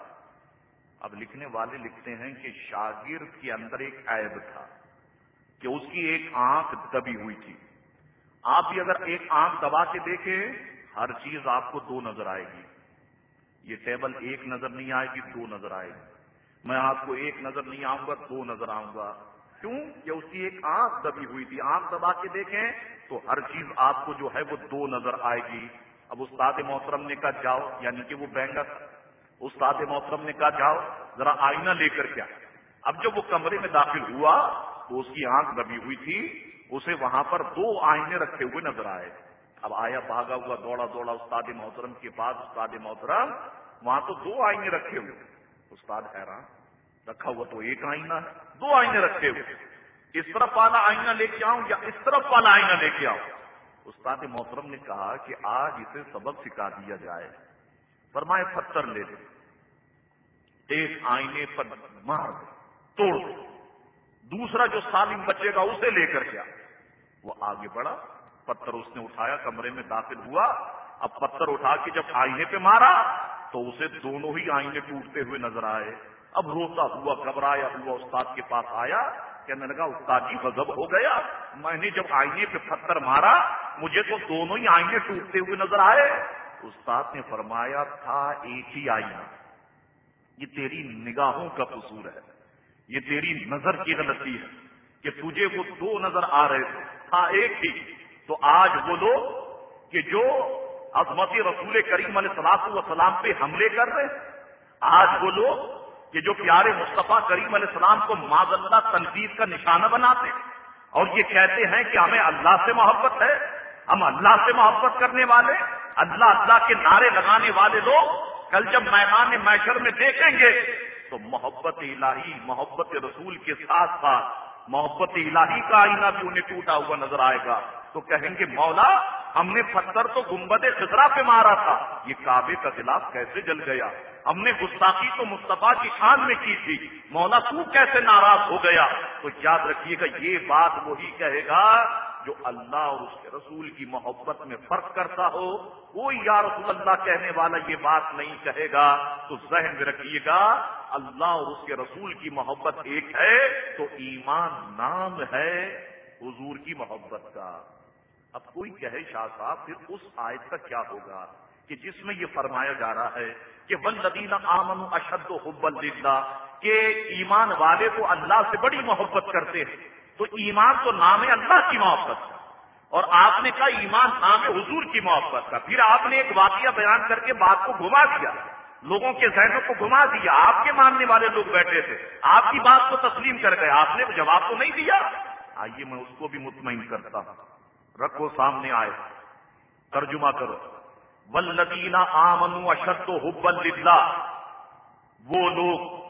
[SPEAKER 4] اب لکھنے والے لکھتے ہیں کہ شاگرد کے اندر ایک عیب تھا کہ اس کی ایک آنکھ دبی ہوئی تھی۔ آپ بھی اگر ایک آنکھ دبا کے دیکھیں ہر چیز آپ کو دو نظر آئے گی۔ یہ ٹیبل ایک نظر نہیں آئے گی، دو نظر آئے گی۔ میں آپ کو ایک نظر نہیں آؤں گا، دو نظر آؤں گا۔ کیوں؟ کہ اس کی ایک آنکھ دبی ہوئی تھی۔ آنکھ دبا کے دیکھیں تو ہر چیز آپ کو جو ہے وہ دو نظر آئے گی۔ اب استاد محترم نے کہا، جاؤ یعنی کہ وہ بینگس استاد محترم نے کہا، جاؤ، ذرا آئینہ لے کر کیا اب جب وہ کمرے میں داخل ہوا تو اس کی آنکھ دبی ہوئی تھی۔ اسے وہاں پر دو آئینے رکھے ہوئے نظر آئے۔ اب آیا بھاگا ہوا دوڑا دوڑا استاد محترم کے پاس استاد محترم، وہاں تو دو آئینے رکھے ہوئے استاد حیران، رکھا ہوا تو ایک آئینہ ہے، دو آئینے رکھے ہوئے اس طرف والا آئینہ لے کے آؤں یا اس طرف والا آئینہ لے کے آؤں؟ استاد محترم نے کہا کہ آج اسے سبق سکھا دیا جائے۔ فرمائے پتھر لے لے۔ ایک آئینے پر مار توڑ دوسرا جو سالم بچے گا، اسے لے کر کیا وہ آگے بڑھا۔ پتھر اس نے اٹھایا، کمرے میں داخل ہوا۔ اب پتھر اٹھا کے جب آئینے پہ مارا، تو اسے دونوں ہی آئینے ٹوٹتے ہوئے نظر آئے۔ اب روتا ہوا، گھبرایا ہوا استاد کے پاس آیا، کہنے لگا، استاد جی غضب ہو گیا۔ میں نے جب آئینے پہ پتھر مارا، مجھے تو دونوں ہی آئینے ٹوٹتے ہوئے نظر آئے۔ استاد نے فرمایا، تھا ایک ہی آئینہ۔ یہ تیری نگاہوں کا قصور ہے۔ یہ تیری نظر کی غلطی ہے کہ تجھے وہ دو نظر آ رہے تھے۔ تھا ایک ہی۔ تو آج وہ لوگ کہ جو عظمت رسول کریم علیہ سلاط وسلام پہ حملے کر رہے آج وہ لوگ کہ جو پیارے مصطفیٰ کریم علیہ السلام کو ماض اللہ تنقید کا نشانہ بناتے اور یہ کہتے ہیں کہ ہمیں اللہ سے محبت ہے، ہم اللہ سے محبت کرنے والے اللہ اللہ کے نعرے لگانے والے لوگ کل جب میدان میشر میں دیکھیں گے تو محبت الہی، محبت رسول کے ساتھ ساتھ محبت الہی کا آئینہ بھی انہیں ٹوٹا ہوا نظر آئے گا۔ تو کہیں گے مولا، ہم نے پتھر تو گنبد خطرہ پہ مارا تھا، یہ کعبے کا گلاف کیسے جل گیا؟ ہم نے گستاخی تو مصطفیٰ کی شان میں کی تھی، مولا تو کیسے ناراض ہو گیا؟ تو یاد رکھیے گا، یہ بات وہی کہے گا جو اللہ اور اس کے رسول کی محبت میں فرق کرتا ہو۔ کوئی یا رسول اللہ کہنے والا یہ بات نہیں کہے گا۔ تو ذہن میں رکھیے گا، اللہ اور اس کے رسول کی محبت ایک ہے، تو ایمان نام ہے حضور کی محبت کا۔ اب کوئی کہے شاہ صاحب پھر اس آیت کا کیا ہوگا کہ جس میں یہ فرمایا جا رہا ہے کہ ون ندینہ آمن اشد و حب اللہ کہ ایمان والے تو اللہ سے بڑی محبت کرتے ہیں۔ تو ایمان تو نام اللہ کی محبت کا اور آپ نے کہا ایمان نام حضور کی محبت کا پھر آپ نے ایک واقعہ بیان کر کے بات کو گھما دیا۔ لوگوں کے ذہنوں کو گھما دیا۔ آپ کے ماننے والے لوگ بیٹھے تھے۔ آپ کی بات کو تسلیم کر گئے۔ آپ نے جواب تو نہیں دیا۔ آئیے میں اس کو بھی مطمئن کرتا ہوں۔ رکھو سامنے آئے۔ ترجمہ کرو۔ ولدینہ آمن اشد و حب اللہ وہ لوگ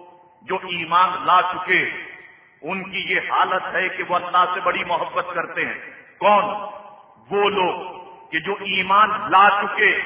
[SPEAKER 4] جو ایمان لا چکے، ان کی یہ حالت ہے کہ وہ اللہ سے بڑی محبت کرتے ہیں۔ کون؟ وہ لوگ کہ جو ایمان لا چکے،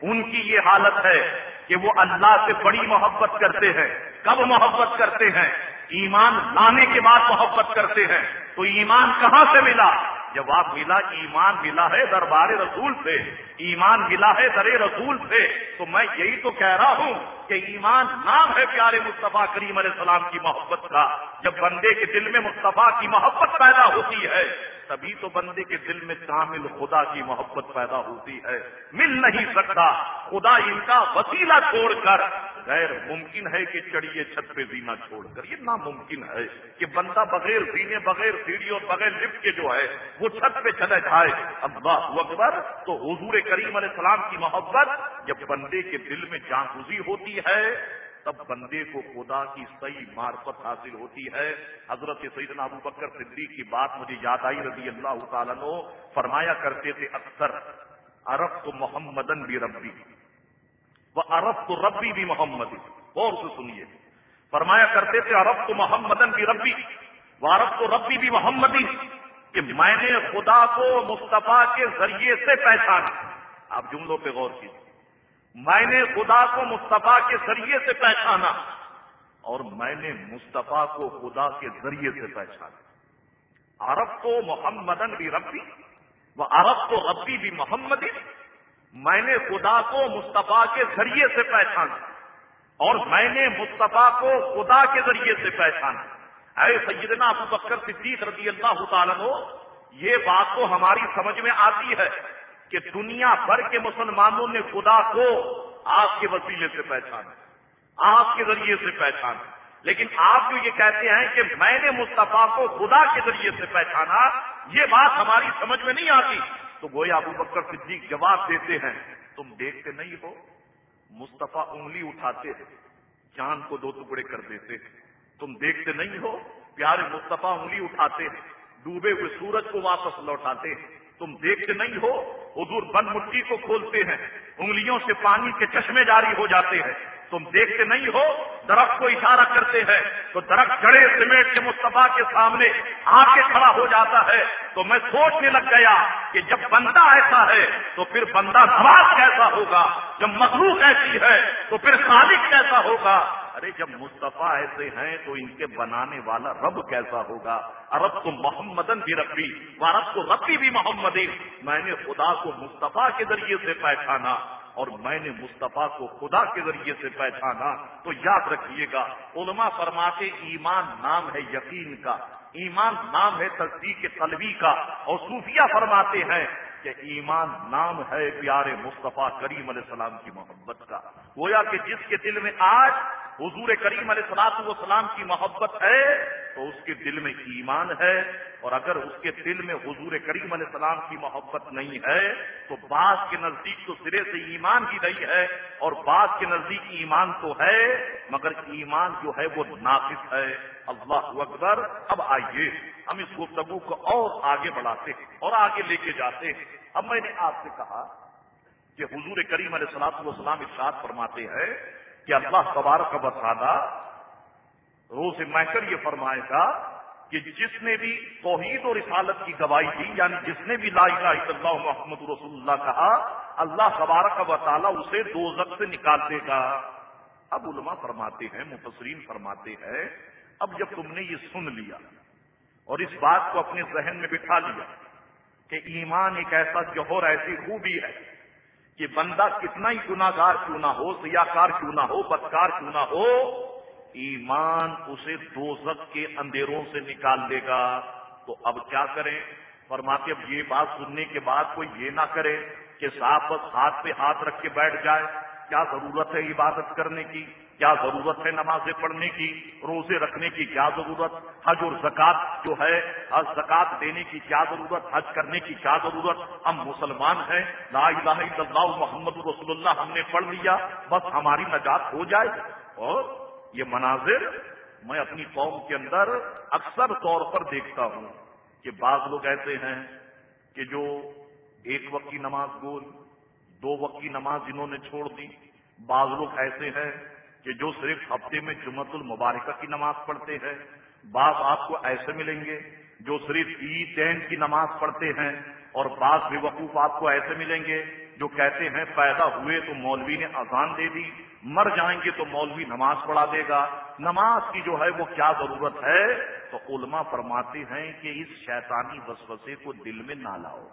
[SPEAKER 4] ان کی یہ حالت ہے کہ وہ اللہ سے بڑی محبت کرتے ہیں۔ کب محبت کرتے ہیں؟ ایمان لانے کے بعد محبت کرتے ہیں۔ تو ایمان کہاں سے ملا؟ جواب ملا ایمان ملا ہے دربار رسول سے، ایمان ملا ہے در رسول سے، تو میں یہی تو کہہ رہا ہوں کہ ایمان نام ہے پیارے مصطفیٰ کریم علیہ السلام کی محبت کا۔ جب بندے کے دل میں مصطفیٰ کی محبت پیدا ہوتی ہے تبھی تو بندے کے دل میں کامل خدا کی محبت پیدا ہوتی ہے۔ مل نہیں سکتا۔ خدا ان کا وسیلہ چھوڑ کر۔ غیر ممکن ہے کہ چڑھیے چھت پہ زینا چھوڑ کر۔ یہ ناممکن ہے کہ بندہ بغیر زینے، بغیر سیڑھی اور بغیر لفٹ کے جو ہے، وہ چھت پہ چلے جائے۔ اللہ اکبر۔ تو حضور کریم علیہ السلام کی محبت جب بندے کے دل میں جانگزی ہوتی ہے تب بندے کو خدا کی صحیح معرفت حاصل ہوتی ہے۔ حضرت سیدنا ابو بکر صدیق کی بات مجھے یاد آئی رضی اللہ تعالیٰ نو فرمایا کرتے تھے، اکثر عرب تو محمدن بھی ربی وہ عرب تو ربی بھی محمد اور سے سنیے۔ فرمایا کرتے تھے عرب تو محمدن بھی ربی وہ عرب تو ربی بھی محمدی کہ میں نے خدا کو مصطفیٰ کے ذریعے سے پہچانا۔ آپ جملوں پہ غور کیجیے میں نے خدا کو مصطفیٰ کے ذریعے سے پہچانا اور میں نے مصطفیٰ کو خدا کے ذریعے سے پہچانا۔ عرب تو محمدن بھی ربی وہ عرب تو ربی بھی محمدی۔ میں نے خدا کو مصطفیٰ کے ذریعے سے پہچانا اور میں نے مصطفیٰ کو خدا کے ذریعے سے پہچانا۔ اے سیدنا ابو بکر صدیق رضی اللہ تعالیٰ ہو یہ بات تو ہماری سمجھ میں آتی ہے۔ کہ دنیا بھر کے مسلمانوں نے خدا کو آپ کے وسیلے سے پہچانا، آپ کے ذریعے سے پہچانا۔ لیکن آپ جو یہ کہتے ہیں کہ میں نے مصطفیٰ کو خدا کے ذریعے سے پہچانا، یہ بات ہماری سمجھ میں نہیں آتی۔ تو گویا ابو بکر صدیق جواب دیتے ہیں، تم دیکھتے نہیں ہو؟ مصطفیٰ انگلی اٹھاتے ہیں چاند کو دو ٹکڑے کر دیتے ہیں۔ تم دیکھتے نہیں ہو؟ پیارے مصطفیٰ انگلی اٹھاتے ہیں، ڈوبے ہوئے سورج کو واپس لوٹاتے ہیں۔ تم دیکھتے نہیں ہو، حضور بند مٹی کو کھولتے ہیں، انگلیوں سے پانی کے چشمے جاری ہو جاتے ہیں۔ تم دیکھتے نہیں ہو، درخت کو اشارہ کرتے ہیں، تو درخت جڑے سیمنٹ کے مصطفیٰ کے سامنے آ کے کھڑا ہو جاتا ہے۔ تو میں سوچنے لگ گیا کہ جب بندہ ایسا ہے، تو پھر بندہ نواز کیسا ہوگا؟ جب مخلوق ایسی ہے، تو پھر خالق کیسا ہوگا؟ ارے جب مصطفیٰ ایسے ہیں تو ان کے بنانے والا رب کیسا ہوگا؟ عرب تو محمدن بھی ربی عرب تو ربی بھی محمد میں نے خدا کو مصطفیٰ کے ذریعے سے پہچانا اور میں نے مصطفیٰ کو خدا کے ذریعے سے پہچانا۔ تو یاد رکھیے گا، علماء فرماتے ایمان نام ہے یقین کا، ایمان نام ہے تصدیق قلبی کا۔ اور صوفیہ فرماتے ہیں کہ ایمان نام ہے پیارے مصطفیٰ کریم علیہ السلام کی محبت کا۔ گویا کہ جس کے دل میں آج حضور کریم علیہ السلاط والسلام کی محبت ہے تو اس کے دل میں ایمان ہے اور اگر اس کے دل میں حضور کریم علیہ السلام کی محبت نہیں ہے تو بعض کے نزدیک تو سرے سے ایمان ہی نہیں ہے اور بعض کے نزدیک ایمان تو ہے، مگر ایمان جو ہے وہ ناقص ہے۔ اللہ اکبر، اب آئیے، ہم اس گفتگو کو اور آگے بڑھاتے ہیں اور آگے لے کے جاتے ہیں۔ اب میں نے آپ سے کہا کہ حضور کریم علیہ السلام والسلام ارشاد فرماتے ہیں کہ اللہ تبارک کا بتانا روز محکر یہ فرمائے گا کہ جس نے بھی توحید اور رسالت کی گواہی دی یعنی جس نے بھی لا الہ الا اللہ محمد رسول اللہ کہا، اللہ تبارک کا تعالیٰ اسے دو سے نکال دے گا۔ اب علماء فرماتے ہیں، مفسرین فرماتے ہیں، اب جب تم نے یہ سن لیا اور اس بات کو اپنے ذہن میں بٹھا لیا کہ ایمان ایک ایسا جوہر، ایسی خوبی ہے کہ بندہ کتنا ہی گناگار کیوں نہ ہو سیاکار کیوں نہ ہو، بدکار کیوں نہ ہو، ایمان اسے دو کے اندھیروں سے نکال دے گا۔ تو اب کیا کریں؟ فرماتے اب یہ بات سننے کے بعد کوئی یہ نہ کرے کہ صاحب بس ہاتھ پہ ہاتھ رکھ کے بیٹھ جائے۔ کیا ضرورت ہے عبادت کرنے کی؟ کیا ضرورت ہے نمازیں پڑھنے کی، روزے رکھنے کی کیا ضرورت؟ حج اور زکات جو ہے، حج زکات دینے کی کیا ضرورت؟ حج کرنے کی کیا ضرورت؟ ہم مسلمان ہیں، لا الہ الا اللہ محمد رسول اللہ، ہم نے پڑھ لیا، بس ہماری نجات ہو جائے۔ اور یہ مناظر میں اپنی قوم کے اندر اکثر طور پر دیکھتا ہوں کہ بعض لوگ ایسے ہیں کہ جو ایک وقت کی نماز گول، دو وقت کی نماز جنہوں نے چھوڑ دی۔ بعض لوگ ایسے ہیں کہ جو صرف ہفتے میں جمعت المبارکہ کی نماز پڑھتے ہیں، بعض آپ کو ایسے ملیں گے جو صرف عید دین کی نماز پڑھتے ہیں اور بعض بے وقوف آپ کو ایسے ملیں گے جو کہتے ہیں پیدا ہوئے تو مولوی نے اذان دے دی، مر جائیں گے تو مولوی نماز پڑھا دے گا۔ نماز کی جو ہے وہ کیا ضرورت ہے؟ تو علماء فرماتے ہیں کہ اس شیطانی وسوسے کو دل میں نہ لاؤ،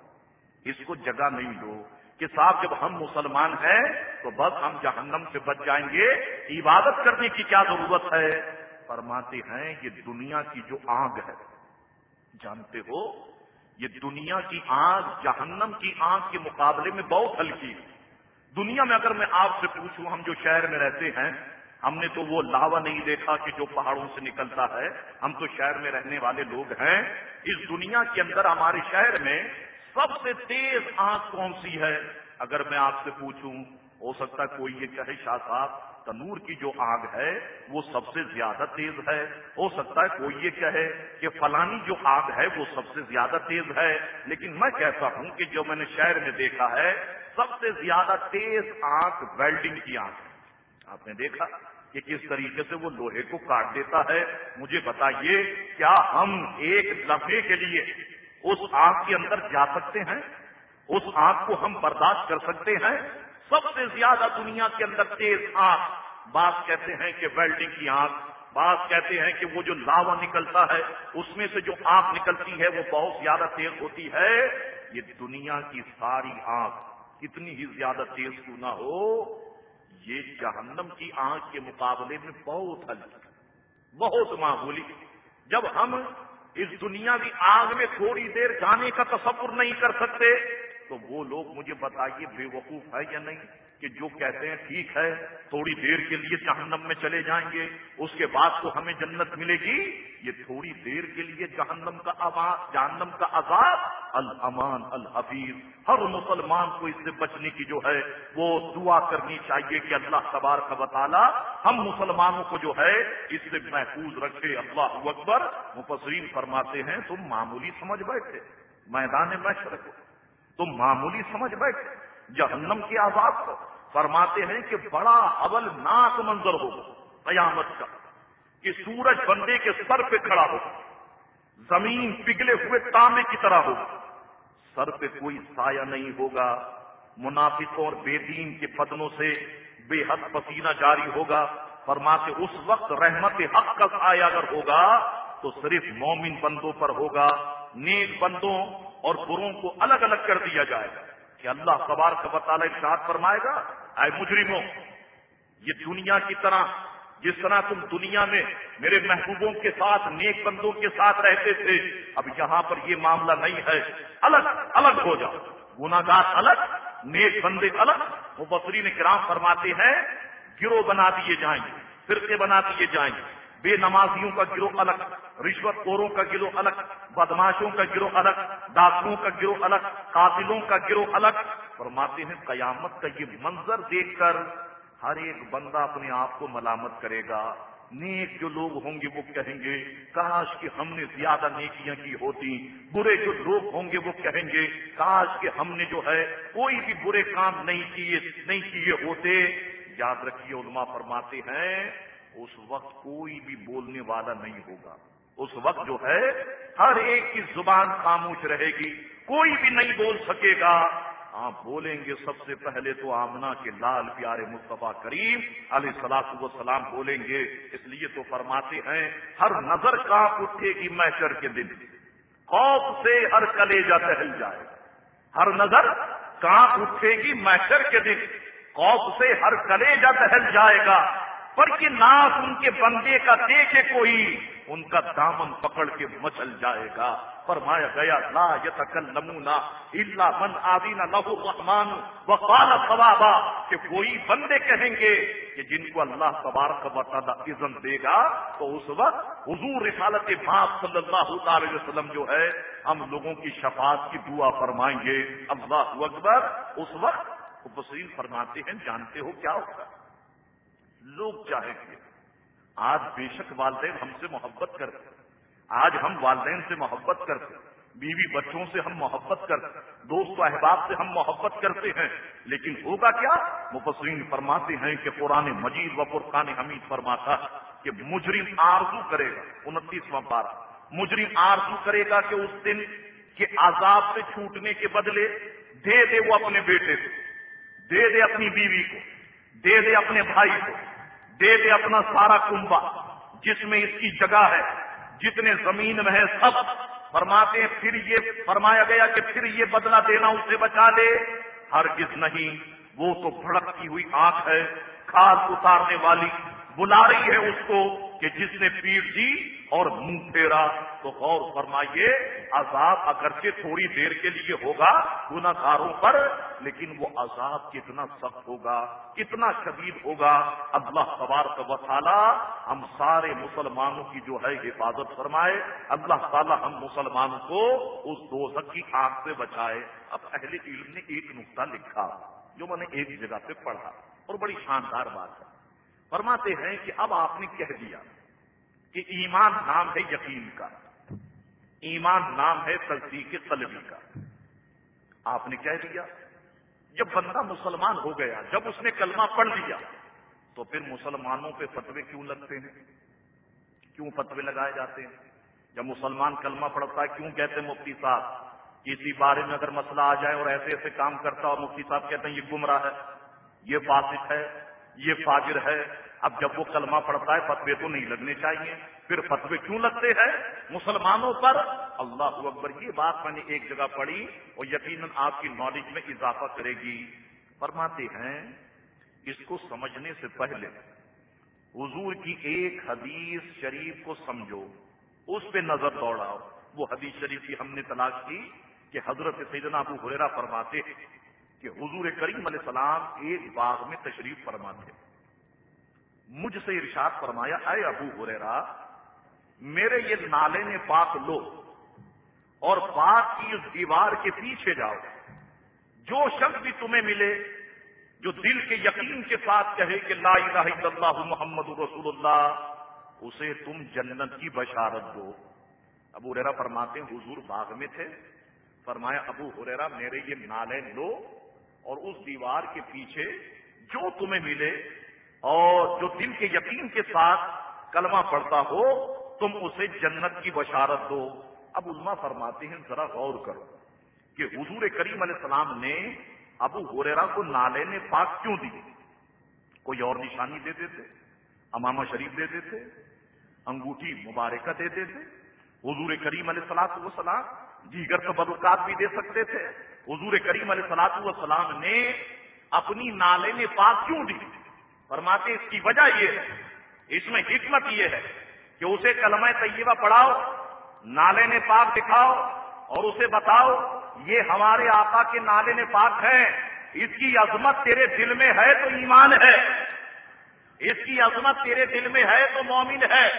[SPEAKER 4] اس کو جگہ نہیں دو۔ کہ صاحب جب ہم مسلمان ہیں تو بس ہم جہنم سے بچ جائیں گے۔ عبادت کرنے کی کیا ضرورت ہے؟ فرماتے ہیں، یہ دنیا کی جو آگ ہے، جانتے ہو، یہ دنیا کی آگ، جہنم کی آگ کے مقابلے میں بہت ہلکی دنیا میں اگر میں آپ سے پوچھوں، ہم جو شہر میں رہتے ہیں، ہم نے تو وہ لاوا نہیں دیکھا کہ جو پہاڑوں سے نکلتا ہے۔ ہم تو شہر میں رہنے والے لوگ ہیں۔ اس دنیا کے اندر ہمارے شہر میں سب سے تیز آنکھ کون سی ہے؟ اگر میں آپ سے پوچھوں، ہو سکتا ہے کوئی یہ کہے، شاہ صاحب، تنور کی جو آگ ہے، وہ سب سے زیادہ تیز ہے۔ ہو سکتا ہے کوئی یہ کہے کہ فلانی جو آگ ہے، وہ سب سے زیادہ تیز ہے۔ لیکن میں کہتا ہوں کہ جو میں نے شہر میں دیکھا ہے، سب سے زیادہ تیز آنکھ ویلڈنگ کی آنکھ ہے۔ آپ نے دیکھا کہ کس طریقے سے وہ لوہے کو کاٹ دیتا ہے؟ مجھے بتائیے، کیا ہم ایک لمحے کے لیے اس آگ کے اندر جا سکتے ہیں، اس آگ کو ہم برداشت کر سکتے ہیں۔ سب سے زیادہ دنیا کے اندر تیز آگ بعض کہتے ہیں کہ ویلڈنگ کی آگ بعض کہتے ہیں کہ وہ جو لاوا نکلتا ہے، اس میں سے جو آگ نکلتی ہے، وہ بہت زیادہ تیز ہوتی ہے۔ یہ دنیا کی ساری آگ کتنی ہی زیادہ تیز کیوں نہ ہو؟ یہ جہنم کی آنکھ کے مقابلے میں بہت ہلکی، بہت معمولی۔ جب ہم اس دنیا کی آگ میں تھوڑی دیر جانے کا تصور نہیں کر سکتے، تو وہ لوگ مجھے بتائیے بے وقوف ہے یا نہیں؟ کہ جو کہتے ہیں ٹھیک ہے، تھوڑی دیر کے لیے جہنم میں چلے جائیں گے، اس کے بعد تو ہمیں جنت ملے گی۔ یہ تھوڑی دیر کے لیے جہنم کا آواز، جہنم کا عذاب۔ الامان الحفیظ۔ ہر مسلمان کو اس سے بچنے کی جو ہے، وہ دعا کرنی چاہیے کہ اللہ تبار کا بطالہ ہم مسلمانوں کو جو ہے، اس سے محفوظ رکھے۔ اللہ اکبر۔ مفسرین فرماتے ہیں، تم معمولی سمجھ بیٹھے۔ میدان مشرق تم معمولی سمجھ بیٹھے۔ جہنم کی آزاد کو فرماتے ہیں کہ بڑا اول ناک منظر ہوگا، قیامت کا، کہ سورج بندے کے سر پہ کھڑا ہوگا، زمین پگھلے ہوئے تامے کی طرح ہوگا۔ سر پہ کوئی سایہ نہیں ہوگا، منافقوں اور بے دین کے پدنوں سے بے حد پسینہ جاری ہوگا۔ فرماتے اس وقت رحمت حق کا سایہ اگر ہوگا، تو صرف مومن بندوں پر ہوگا، نیک بندوں اور بروں کو الگ الگ کر دیا جائے گا۔ کہ اللہ قبار کا بطالہ ارشاد فرمائے گا، اے مجرموں، یہ دنیا کی طرح، جس طرح تم دنیا میں میرے محبوبوں کے ساتھ، نیک بندوں کے ساتھ رہتے تھے، اب یہاں پر یہ معاملہ نہیں ہے۔ الگ الگ ہو جاؤ۔ گناگار الگ، نیک بندے الگ۔ وہ بصری نے کرام فرماتے ہیں، گروہ بنا دیے جائیں گے، فرقے بنا دیے جائیں گے۔ بے نمازیوں کا گروہ الگ رشوت خوروں کا گروہ الگ بدماشوں کا گروہ الگ، ڈاکٹروں کا گروہ الگ، قاتلوں کا گروہ الگ۔ فرماتے ہیں، قیامت کا یہ منظر دیکھ کر ہر ایک بندہ اپنے آپ کو ملامت کرے گا۔ نیک جو لوگ ہوں گے وہ کہیں گے، کاش کہ ہم نے زیادہ نیکیاں کی ہوتی، برے جو لوگ ہوں گے وہ کہیں گے، کاش کہ ہم نے جو ہے کوئی بھی برے کام نہیں کیے نہیں کیے ہوتے۔ یاد رکھیے، علماء فرماتے ہیں اس وقت کوئی بھی بولنے والا نہیں ہوگا۔ اس وقت جو ہے، ہر ایک کی زبان خاموش رہے گی۔ کوئی بھی نہیں بول سکے گا۔ آپ بولیں گے سب سے پہلے تو آمنا کے لال پیارے مصطفیٰ کریم علیہ سلاط و سلام بولیں گے۔ اس لیے تو فرماتے ہیں، ہر نظر کاپ اٹھے گی محشر کے دن۔ خوف سے ہر کلیجا ٹہل جائے۔ ہر نظر کانپ اٹھے گی محشر کے دن۔ خوف سے ہر کلیجا ٹہل جائے گا۔ پر یہ ان کے بندے کا دیکھے کوئی، ان کا دامن پکڑ کے مچل جائے گا۔ فرمایا گیا، لا یتکل نمونا اللہ من آدین لہو رحمان وقال ثوابا۔ کہ کوئی بندے کہیں گے کہ جن کو اللہ تبارک و تعالی اذن دے گا، تو اس وقت حضور رسالت باپ صلی اللہ تعالی وسلم جو ہے، ہم لوگوں کی شفاعت کی دعا فرمائیں گے۔ اللہ اکبر، اس وقت مفسرین فرماتے ہیں، جانتے ہو کیا ہوگا لوگ چاہیں گے آج بے شک والدین ہم سے محبت کرتے آج ہم والدین سے محبت کرتے بیوی بچوں سے ہم محبت کرتے دوست و احباب سے ہم محبت کرتے ہیں۔ لیکن ہوگا کیا؟ مفسرین فرماتے ہیں کہ قرآن مجید و قرقان حمید فرماتا کہ مجرم آرزو کرے گا۔ انتیسواں بارہ مجرم آرزو کرے گا کہ اس دن کے عذاب سے چھوٹنے کے بدلے دے دے وہ اپنے بیٹے کو، دے دے اپنی بیوی کو، دے دے اپنے بھائی کو۔ دے دے اپنا سارا کنبا جس میں اس کی جگہ ہے، جتنے زمین میں ہے سب۔ فرماتے ہیں، پھر یہ فرمایا گیا کہ پھر یہ بدلہ دینا اسے بچا لے۔ ہر کس نہیں، وہ تو بھڑکتی ہوئی آنکھ ہے کھاد اتارنے والی بلا رہی ہے اس کو کہ جس نے پیٹ دی اور منہ پھیرا۔ تو غور فرمائیے، عذاب اگرچہ تھوڑی دیر کے لیے ہوگا گناکاروں پر، لیکن وہ عذاب کتنا سخت ہوگا، کتنا شدید ہوگا۔ اللہ سوار و تعالیٰ ہم سارے مسلمانوں کی جو ہے حفاظت فرمائے۔ اللہ تعالیٰ ہم مسلمانوں کو اس دو کی آنکھ سے بچائے۔ اب اہل علم نے ایک نقطہ لکھا، جو میں نے ایک جگہ پہ پڑھا، اور بڑی شاندار بات ہے۔ فرماتے ہیں کہ اب آپ نے کہہ دیا کہ ایمان نام ہے یقین کا۔ ایمان نام ہے تصدیق قلبی کا۔ آپ نے کہہ دیا، جب بندہ مسلمان ہو گیا، جب اس نے کلمہ پڑھ لیا، تو پھر مسلمانوں پہ فتوے کیوں لگتے ہیں؟ کیوں فتوے لگائے جاتے ہیں؟ جب مسلمان کلمہ پڑھتا ہے، کیوں کہتے ہیں مفتی صاحب؟ کسی بارے میں اگر مسئلہ آ جائے اور ایسے ایسے کام کرتا اور مفتی صاحب کہتے ہیں، یہ گمراہ ہے، یہ فاسق ہے، یہ فاجر ہے اب جب وہ کلمہ پڑتا ہے، فتوے تو نہیں لگنے چاہیے۔ پھر فتوے کیوں لگتے ہیں؟ مسلمانوں پر۔ اللہ اکبر، یہ بات میں نے ایک جگہ پڑھی اور یقیناً آپ کی نالج میں اضافہ کرے گی۔ فرماتے ہیں، اس کو سمجھنے سے پہلے حضور کی ایک حدیث شریف کو سمجھو۔ اس پہ نظر دوڑاؤ۔ وہ حدیث شریف کی ہم نے تلاش کی کہ حضرت سیدنا ابو حریرا فرماتے ہیں کہ حضور کریم علیہ السلام ایک باغ میں تشریف فرماتے ہیں۔ مجھ سے ارشاد فرمایا، اے ابو ہریرا میرے یہ نالے نے پاک لو اور پاک کی اس دیوار کے پیچھے جاؤ۔ جو شخص بھی تمہیں ملے، جو دل کے یقین کے ساتھ کہے کہ لا الہ الا اللہ محمد رسول اللہ، اسے تم جنت کی بشارت دو۔ ابو ریرا فرماتے ہیں، حضور باغ میں تھے۔ فرمایا، ابو ہریرا میرے یہ نالے لو اور اس دیوار کے پیچھے جو تمہیں ملے اور جو دل کے یقین کے ساتھ کلمہ پڑھتا ہو، تم اسے جنت کی بشارت دو۔ اب علماء فرماتے ہیں، ذرا غور کرو کہ حضور کریم علیہ السلام نے ابو ہوریرا کو نالے نے پاک کیوں دی کوئی اور نشانی دے دیتے؟ امامہ شریف دے دیتے؟ انگوٹھی مبارکہ دے دیتے؟ حضور کریم علیہ السلام کو سلام، دیگر تو بھی دے سکتے تھے۔ حضور کریم علیہ سلاط والسلام نے اپنی نالے نے پاک کیوں دی فرماتے اس کی وجہ یہ ہے، اس میں حکمت یہ ہے کہ اسے کلمہ طیبہ پڑھاؤ، نالے نے پاک دکھاؤ اور اسے بتاؤ، یہ ہمارے آقا کے نالے نے پاک ہے اس کی عظمت تیرے دل میں ہے تو ایمان ہے۔ اس کی عظمت تیرے دل میں ہے تو مومن ہے۔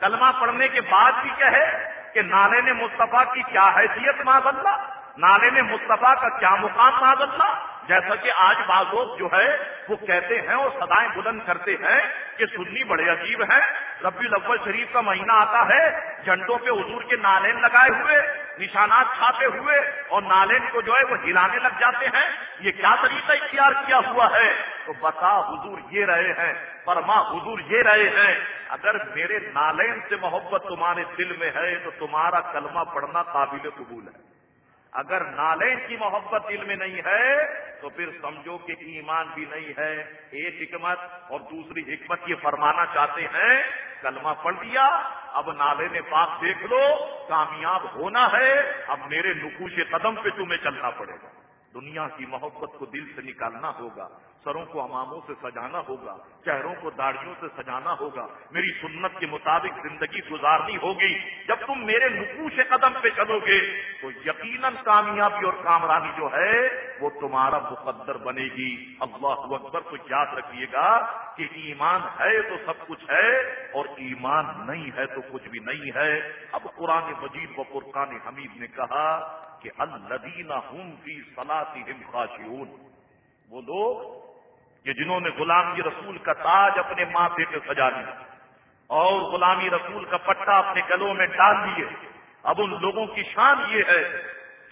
[SPEAKER 4] کلمہ پڑھنے کے بعد بھی کہے کہ نالے نے مصطفیٰ کی کیا حیثیت ماں اللہ نالے نے مصطفیٰ کا کیا مقام ماں اللہ جیسا کہ آج بعض لوگ جو ہے، وہ کہتے ہیں اور سدائیں بلند کرتے ہیں کہ سنی بڑے عجیب ہیں۔ ربی الاول شریف کا مہینہ آتا ہے، جھنڈوں پہ حضور کے نالین لگائے ہوئے، نشانات چھاپے ہوئے اور نالین کو جو ہے وہ ہلانے لگ جاتے ہیں۔ یہ کیا طریقہ اختیار کیا ہوا ہے؟ تو بتا حضور یہ رہے ہیں، فرما حضور یہ رہے ہیں، اگر میرے نالین سے محبت تمہارے دل میں ہے تو تمہارا کلمہ پڑھنا قابل قبول ہے۔ اگر نالین کی محبت دل میں نہیں ہے، تو پھر سمجھو کہ ایمان بھی نہیں ہے۔ ایک حکمت اور دوسری حکمت یہ فرمانا چاہتے ہیں، کلمہ پڑھ دیا اب نالے نے پاک دیکھ لو، کامیاب ہونا ہے، اب میرے نکوش قدم پہ تمہیں چلنا پڑے گا۔ دنیا کی محبت کو دل سے نکالنا ہوگا۔ سروں کو اماموں سے سجانا ہوگا، چہروں کو داڑیوں سے سجانا ہوگا۔ میری سنت کے مطابق زندگی گزارنی ہوگی۔ جب تم میرے نقوش قدم پہ چلو گے، تو یقیناً کامیابی اور کامرانی جو ہے، وہ تمہارا مقدر بنے گی۔ اللہ اکبر، تو یاد رکھیے گا کہ ایمان ہے تو سب کچھ ہے، اور ایمان نہیں ہے تو کچھ بھی نہیں ہے۔ اب قرآن مجید و قرقان حمید نے کہا کہ الدین ہم کی صلاحی خاشیون وہ لوگ کہ جنہوں نے غلامی رسول کا تاج اپنے ماتھے پہ سجا لیا اور غلامی رسول کا پٹا اپنے گلوں میں ڈال دیے۔ اب ان لوگوں کی شان یہ ہے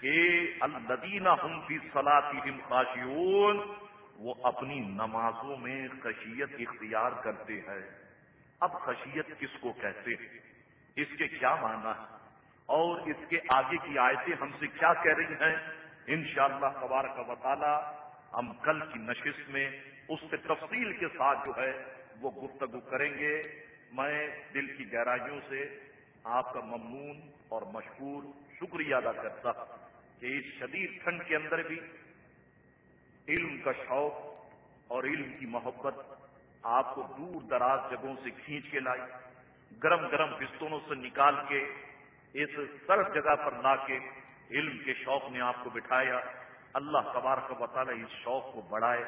[SPEAKER 4] کہ الدین ہم کی صلاحی خاشیون وہ اپنی نمازوں میں خشیت اختیار کرتے ہیں۔ اب خشیت کس کو کہتے ہیں؟ اس کے کیا معنی ہے اور اس کے آگے کی آیتیں ہم سے کیا کہہ رہی ہیں؟ انشاءاللہ شاء اللہ کا ہم کل کی نشست میں اس سے تفصیل کے ساتھ جو ہے وہ گفتگو کریں گے۔ میں دل کی گہرائیوں سے آپ کا ممنون اور مشہور شکریہ ادا کرتا کہ اس شدید ٹھنڈ کے اندر بھی علم کا شوق اور علم کی محبت آپ کو دور دراز جگہوں سے کھینچ کے لائی، گرم گرم پستونوں سے نکال کے اس سرد جگہ پر لا کے علم کے شوق نے آپ کو بٹھایا۔ اللہ تبارک و تعالی اس شوق کو بڑھائے۔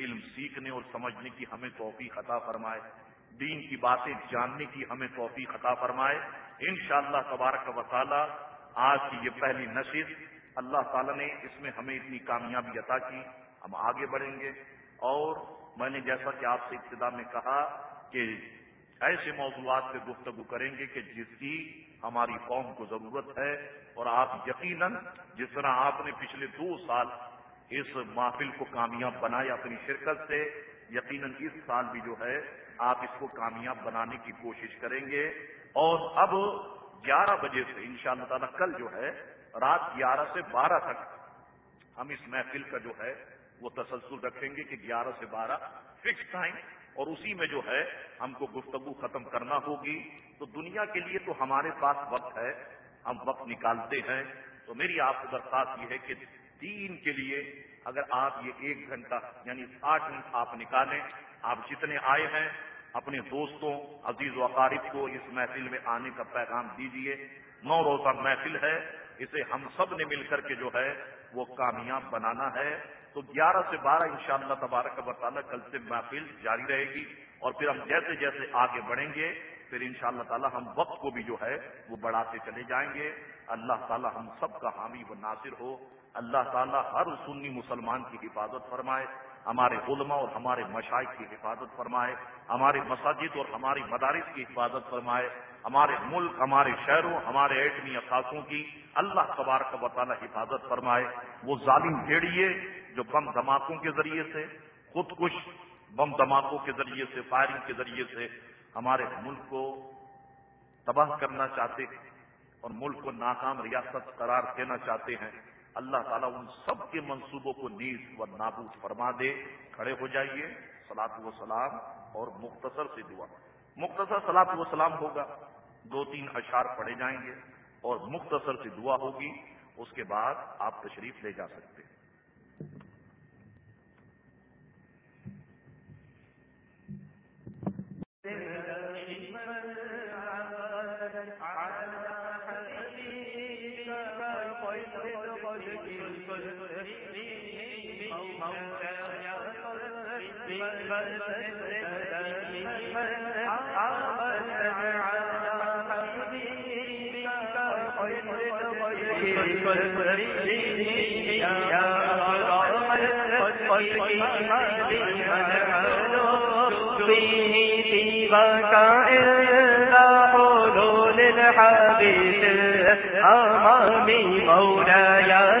[SPEAKER 4] علم سیکھنے اور سمجھنے کی ہمیں توفیق عطا فرمائے۔ دین کی باتیں جاننے کی ہمیں توفیق عطا فرمائے۔ ان شاء اللہ تبارک و تعالی آج کی یہ پہلی نشست اللہ تعالی نے اس میں ہمیں اتنی کامیابی عطا کی۔ ہم آگے بڑھیں گے۔ اور میں نے جیسا کہ آپ سے ابتدا میں کہا کہ ایسے موضوعات پہ گفتگو کریں گے کہ جس کی ہماری قوم کو ضرورت ہے اور آپ یقیناً جس طرح آپ نے پچھلے دو سال اس محفل کو کامیاب بنایا اپنی شرکت سے۔ یقیناً اس سال بھی جو ہے، آپ اس کو کامیاب بنانے کی کوشش کریں گے۔ اور اب گیارہ بجے سے ان شاء اللہ تعالیٰ کل جو ہے، رات گیارہ سے بارہ تک ہم اس محفل کا جو ہے، وہ تسلسل رکھیں گے کہ گیارہ سے بارہ فکس ٹائم اور اسی میں جو ہے، ہم کو گفتگو ختم کرنا ہوگی۔ تو دنیا کے لیے تو ہمارے پاس وقت ہے۔ ہم وقت نکالتے ہیں۔ تو میری آپ کو درخواست یہ ہے کہ دین کے لیے اگر آپ یہ ایک گھنٹہ یعنی آٹھ منٹ آپ نکالیں، آپ جتنے آئے ہیں، اپنے دوستوں، عزیز و اقارب کو اس محفل میں آنے کا پیغام دیجیے نو روزہ محفل ہے، اسے ہم سب نے مل کر کے جو ہے وہ کامیاب بنانا ہے۔ تو گیارہ سے بارہ ان شاء اللہ تبارک و تعالیٰ کل سے محفل جاری رہے گی اور پھر ہم جیسے جیسے آگے بڑھیں گے، پھر ان شاء اللہ تعالیٰ ہم وقت کو بھی جو ہے وہ بڑھاتے چلے جائیں گے۔ اللہ تعالیٰ ہم سب کا حامی و ناصر ہو۔ اللہ تعالیٰ ہر سنی مسلمان کی حفاظت فرمائے، ہمارے علماء اور ہمارے مشائق کی حفاظت فرمائے، ہمارے مساجد اور ہماری مدارس کی حفاظت فرمائے، ہمارے ملک، ہمارے شہروں، ہمارے ایٹمی اثاثوں کی اللہ تبارک و تعالی حفاظت فرمائے۔ وہ ظالم بھیڑیے جو بم دھماکوں کے ذریعے سے خود کش بم دھماکوں کے ذریعے سے، فائرنگ کے ذریعے سے ہمارے ملک کو تباہ کرنا چاہتے ہیں اور ملک کو ناکام ریاست قرار دینا چاہتے ہیں۔ اللہ تعالیٰ ان سب کے منصوبوں کو نیز و نابود فرما دے کھڑے ہو جائیے سلاط و سلام اور مختصر سے دعا مختصر سلاط و سلام ہوگا دو تین اشعار پڑھے جائیں گے اور مختصر سے دعا ہوگی اس کے بعد آپ تشریف لے جا سکتے ہیں
[SPEAKER 1] مولا یا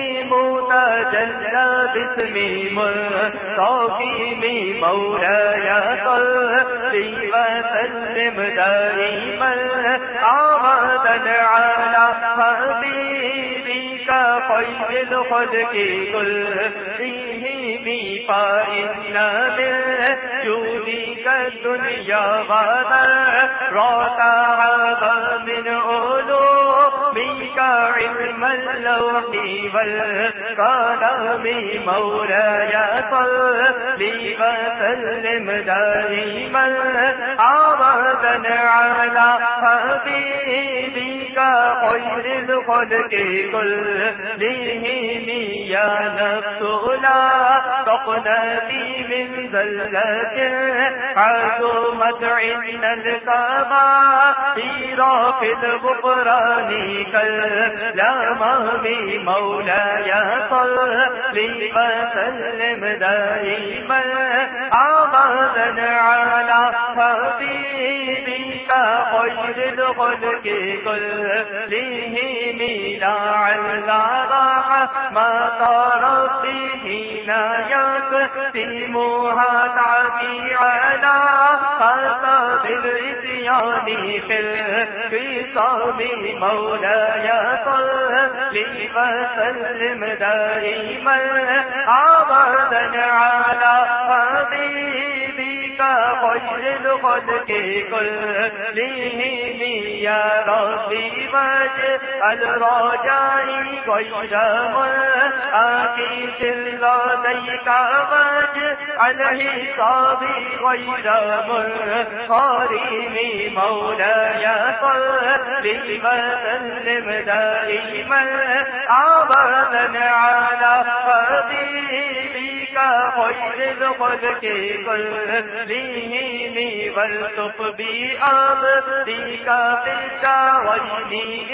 [SPEAKER 1] تجلى باسم مستقيم مولاي صل وسلم دائما أبدا على حبيبك خير الخلق كلهم فإن من جودك الدنيا وذراتها من علومك علم اللوح والقلم. مولاي صل وسلم دائما على خير الخلق كلهم يا نفس لا تقنتي من زلة عزمت عند الكبائر في الغفران كالأمام مولاي صل لي وسلم دائما۔ أبدا على حبيبك خير الخلق كل كلهم لعل رحمة ربه لا يقسمها تعفي على خطاب الإتيان في الخصام مولاي صل وسلم دائما أبدا على حبيبي حبيبك خير الخلق كلهم يا ربي واجعل رجائي غير ملأكيس لديك واجعل حسابي غير ملقريم مولاي صل وسلم دائما أبدا على الخلق كلهم والتف بأبدك في الدارين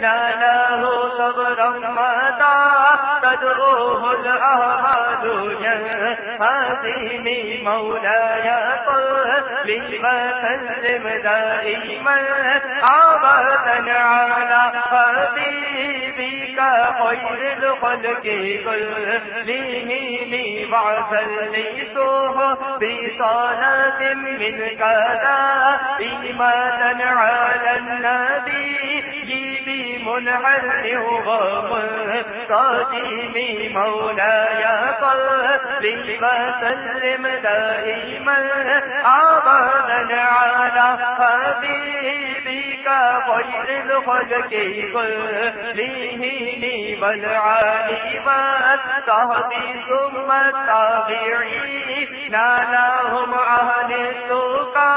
[SPEAKER 1] لا له صبرا مدى تدعوه الأعمال ينهزم مولاي صل وسلم دائما أبدا على حبيبك خير الخلق كلهم وعسليته بصلاة منك دائما على النبي بمنحل ومنقدم مولاي صل وسلم دائما أبدا على حبيبك خير الخلق كلهم والعالي والصحب ثم التابعين لهم أهل السوقا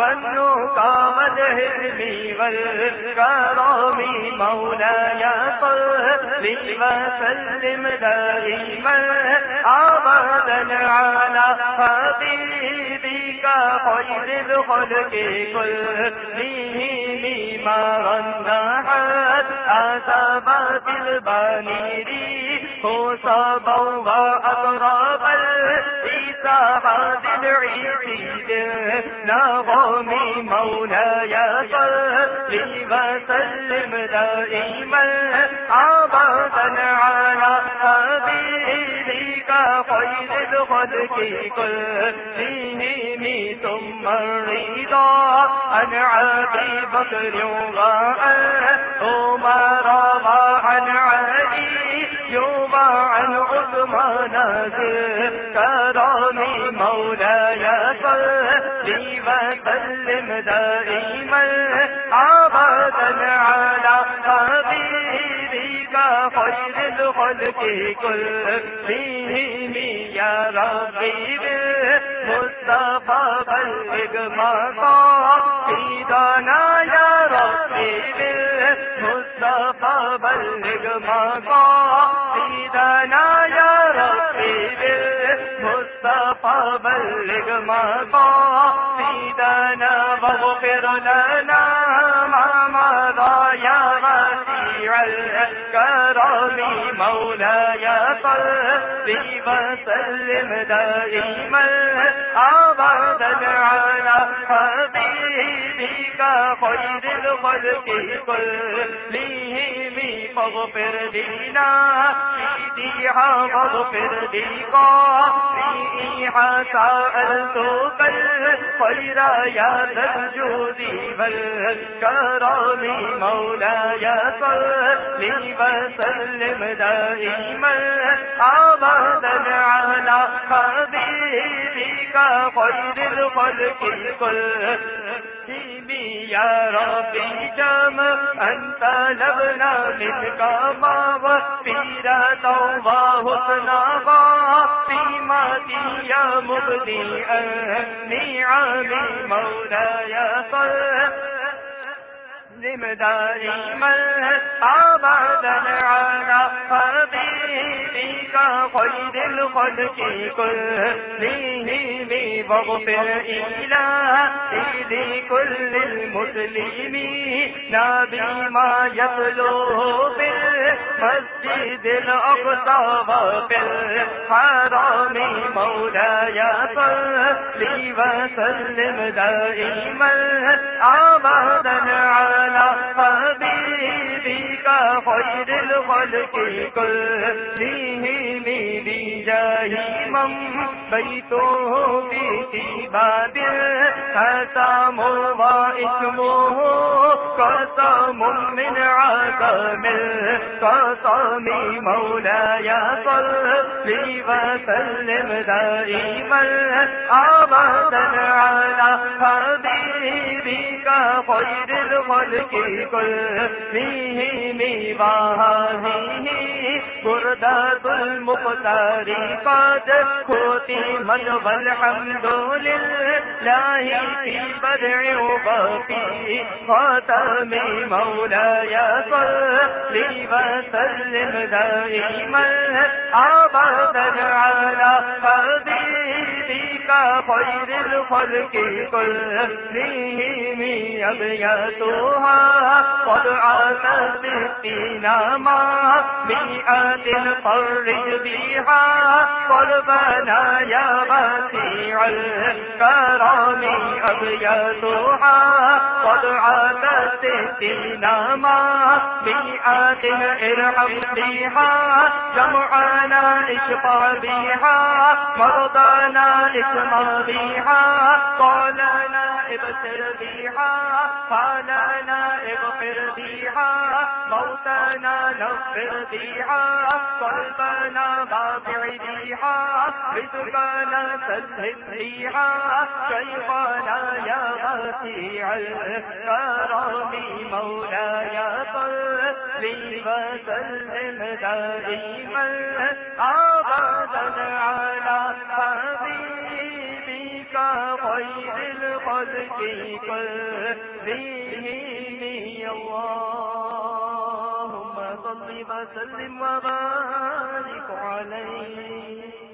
[SPEAKER 1] والنوقا والهرم والكرم والكرام مولاي صل وسلم دائما أبدا على حبيبك خير الخلق كلهم ما رنحت أسبات البنير هو صبا وأقرب الإسلام الساحات العيد نغمي مولاي صل وسلم دائما عبدا على حبيبك وعن عثمان كرامي مولاي صل وسلم دائما عبدا على حبيبك خير الخلق كلهم يا ربي بالمصطفى بلغ مقاصدنا يا ربي بالمصطفى بلغ مقاصدنا يا ربي بالمصطفى بلغ مقاصدنا واغفر لنا ما مضى يا وسيع الكرم مولاي صل وسلم دائما ابدا على حبيبك خير الخلق كلهم فاغفر لنا سيديها فاغفر لقائها سألتك الخير يا ذا الجود والكرم مولاي صل وسلم دائما ابدا على حبيبك خير الخلق الكل كلهم يا ربي جمع أنت لبنا منك ما وفيرة وحسنا فيما يا مبدي النعم مولاي صلى صل دائما أبدا على حبيبك خير الخلق كلهم واغفر إلهي لكل المسلمين بما يطلو في المسجد الأقصى وفي الحرام مولاي صل وسلم دائما أبدا على حبيبك خير الخلق كلهم بجاه من بيته في باب قسم واسمه قسم من عدم القسم مولاي صل وسلم دائما ابدا على حبيبك خير الخلق كلهم وهذه بردة المختار قد ختمت والحمد لله دائما ابدا على حبيبك خير الخلق كلهم ابيتها قد عادت ستين ما مئات فرج بها قلبنا يا وسيع الكرم أبيتها قد عادت ستين ما مئات ارحم بها جمعنا اشفع بها مرضانا اسمع بها قال لنا ابتر بها قال لنا اغفر بها موتنا نغفر بها قلبنا ضافع بها رزقنا سلم بها شيخنا يا وسيع الكرم مولاي صل وسلم دائما ابدا على حبيبك خير الخلق كلهم. اللهم صل وسلم وبارك عليه.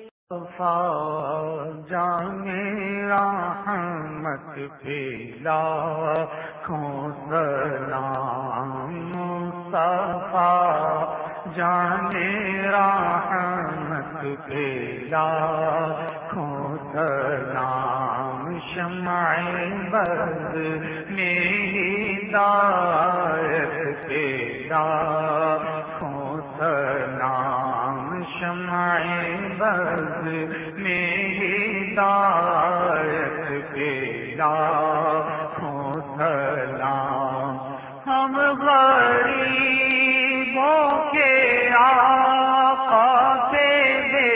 [SPEAKER 5] جان رحمت پھیلا کھوں سلام مصطفیٰ جان رحمت پھیلا کھوں سلام، شمع بد میری دایت تیرا کھو سلام شمع بد میری دایت تیرا سلام ہم غریبوں کے آقا سے بے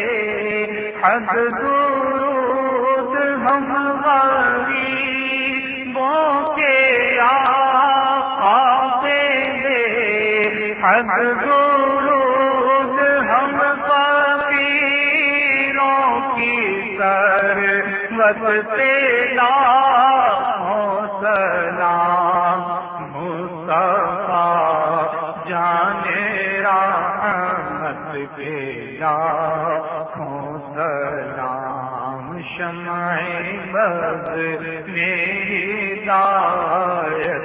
[SPEAKER 5] حد درود ہم غریبوں ہم فقیروں کی سر پہ لاکھوں سلام مصطفیٰ جانے رحمت سلام شمع بد میری دایت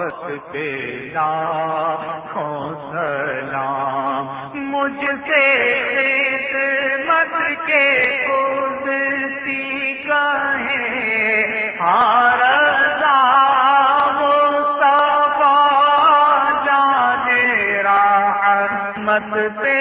[SPEAKER 5] ہو اور پہ سلام۔ مجھ سے خدمت کے قدسی ہے ہار مت پہ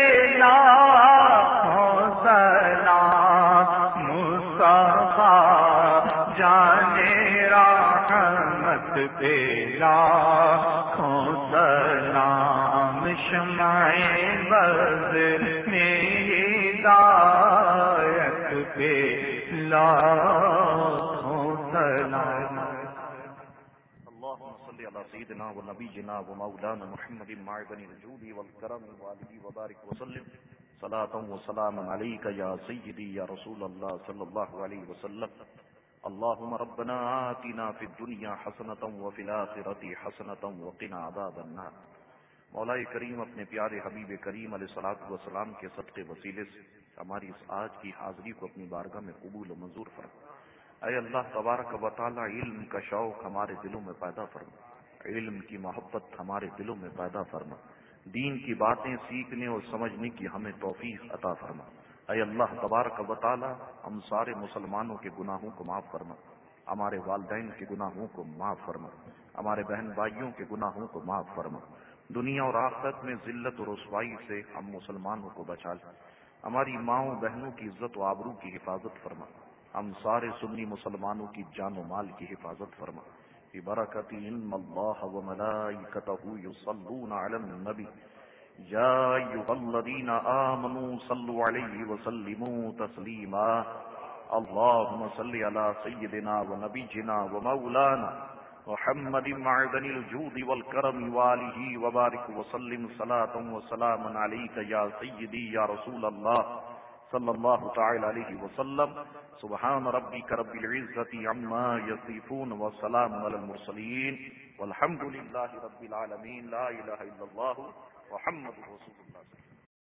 [SPEAKER 5] رحمت پہ لاکھوں سلام شمع بز میری دایت پہ لاکھوں سلام
[SPEAKER 4] اللهم صل على سيدنا ونبينا ومولانا محمد معدن الجود والكرم وآله وبارك وسلم صلاة وسلاما عليك يا سيدي يا رسول الله صلى الله عليه وسلم۔ اللهم ربنا آتنا في الدنيا حسنة وفي الآخرة حسنة وقنا عذاب النار. مولا کریم، اپنے پیارے حبیب کریم علیہ الصلوۃ والسلام کے صدقے وسیلے سے ہماری اس آج کی حاضری کو اپنی بارگاہ میں قبول و منظور فرما۔ اے اللہ، تبارک و تعالی، علم کا شوق ہمارے دلوں میں پیدا فرما۔ علم کی محبت ہمارے دلوں میں پیدا فرما۔ دین کی باتیں سیکھنے اور سمجھنے کی ہمیں توفیق عطا فرما۔ اے اللہ تبارک و تعالی، ہم سارے مسلمانوں کے گناہوں کو معاف فرما۔ ہمارے والدین کے گناہوں کو معاف فرما۔ ہمارے بہن بھائیوں کے گناہوں کو معاف فرما۔ دنیا اور آخرت میں ذلت اور رسوائی سے ہم مسلمانوں کو بچا لیں۔ ہماری ماؤں بہنوں کی عزت و آبرو کی حفاظت فرما۔ ہم سارے سنی مسلمانوں کی جان و مال کی حفاظت فرما۔ برکت علم اللہ و ملائکتہ یصلون علی النبی۔ یا ایها الذین آمنوا صلوا علیہ وسلموا تسلیما اللهم صل على سيدنا ونبينا ومولانا محمد معدن الجود والكرم واله وبارك وسلم صلاة وسلاما عليك يا سيدي يا رسول الله صلى الله تعالى عليه وسلم سبحان ربك رب العزة عما يصفون وسلام على المرسلين والحمد لله رب العالمين لا إله إلا الله محمد رسول اللہ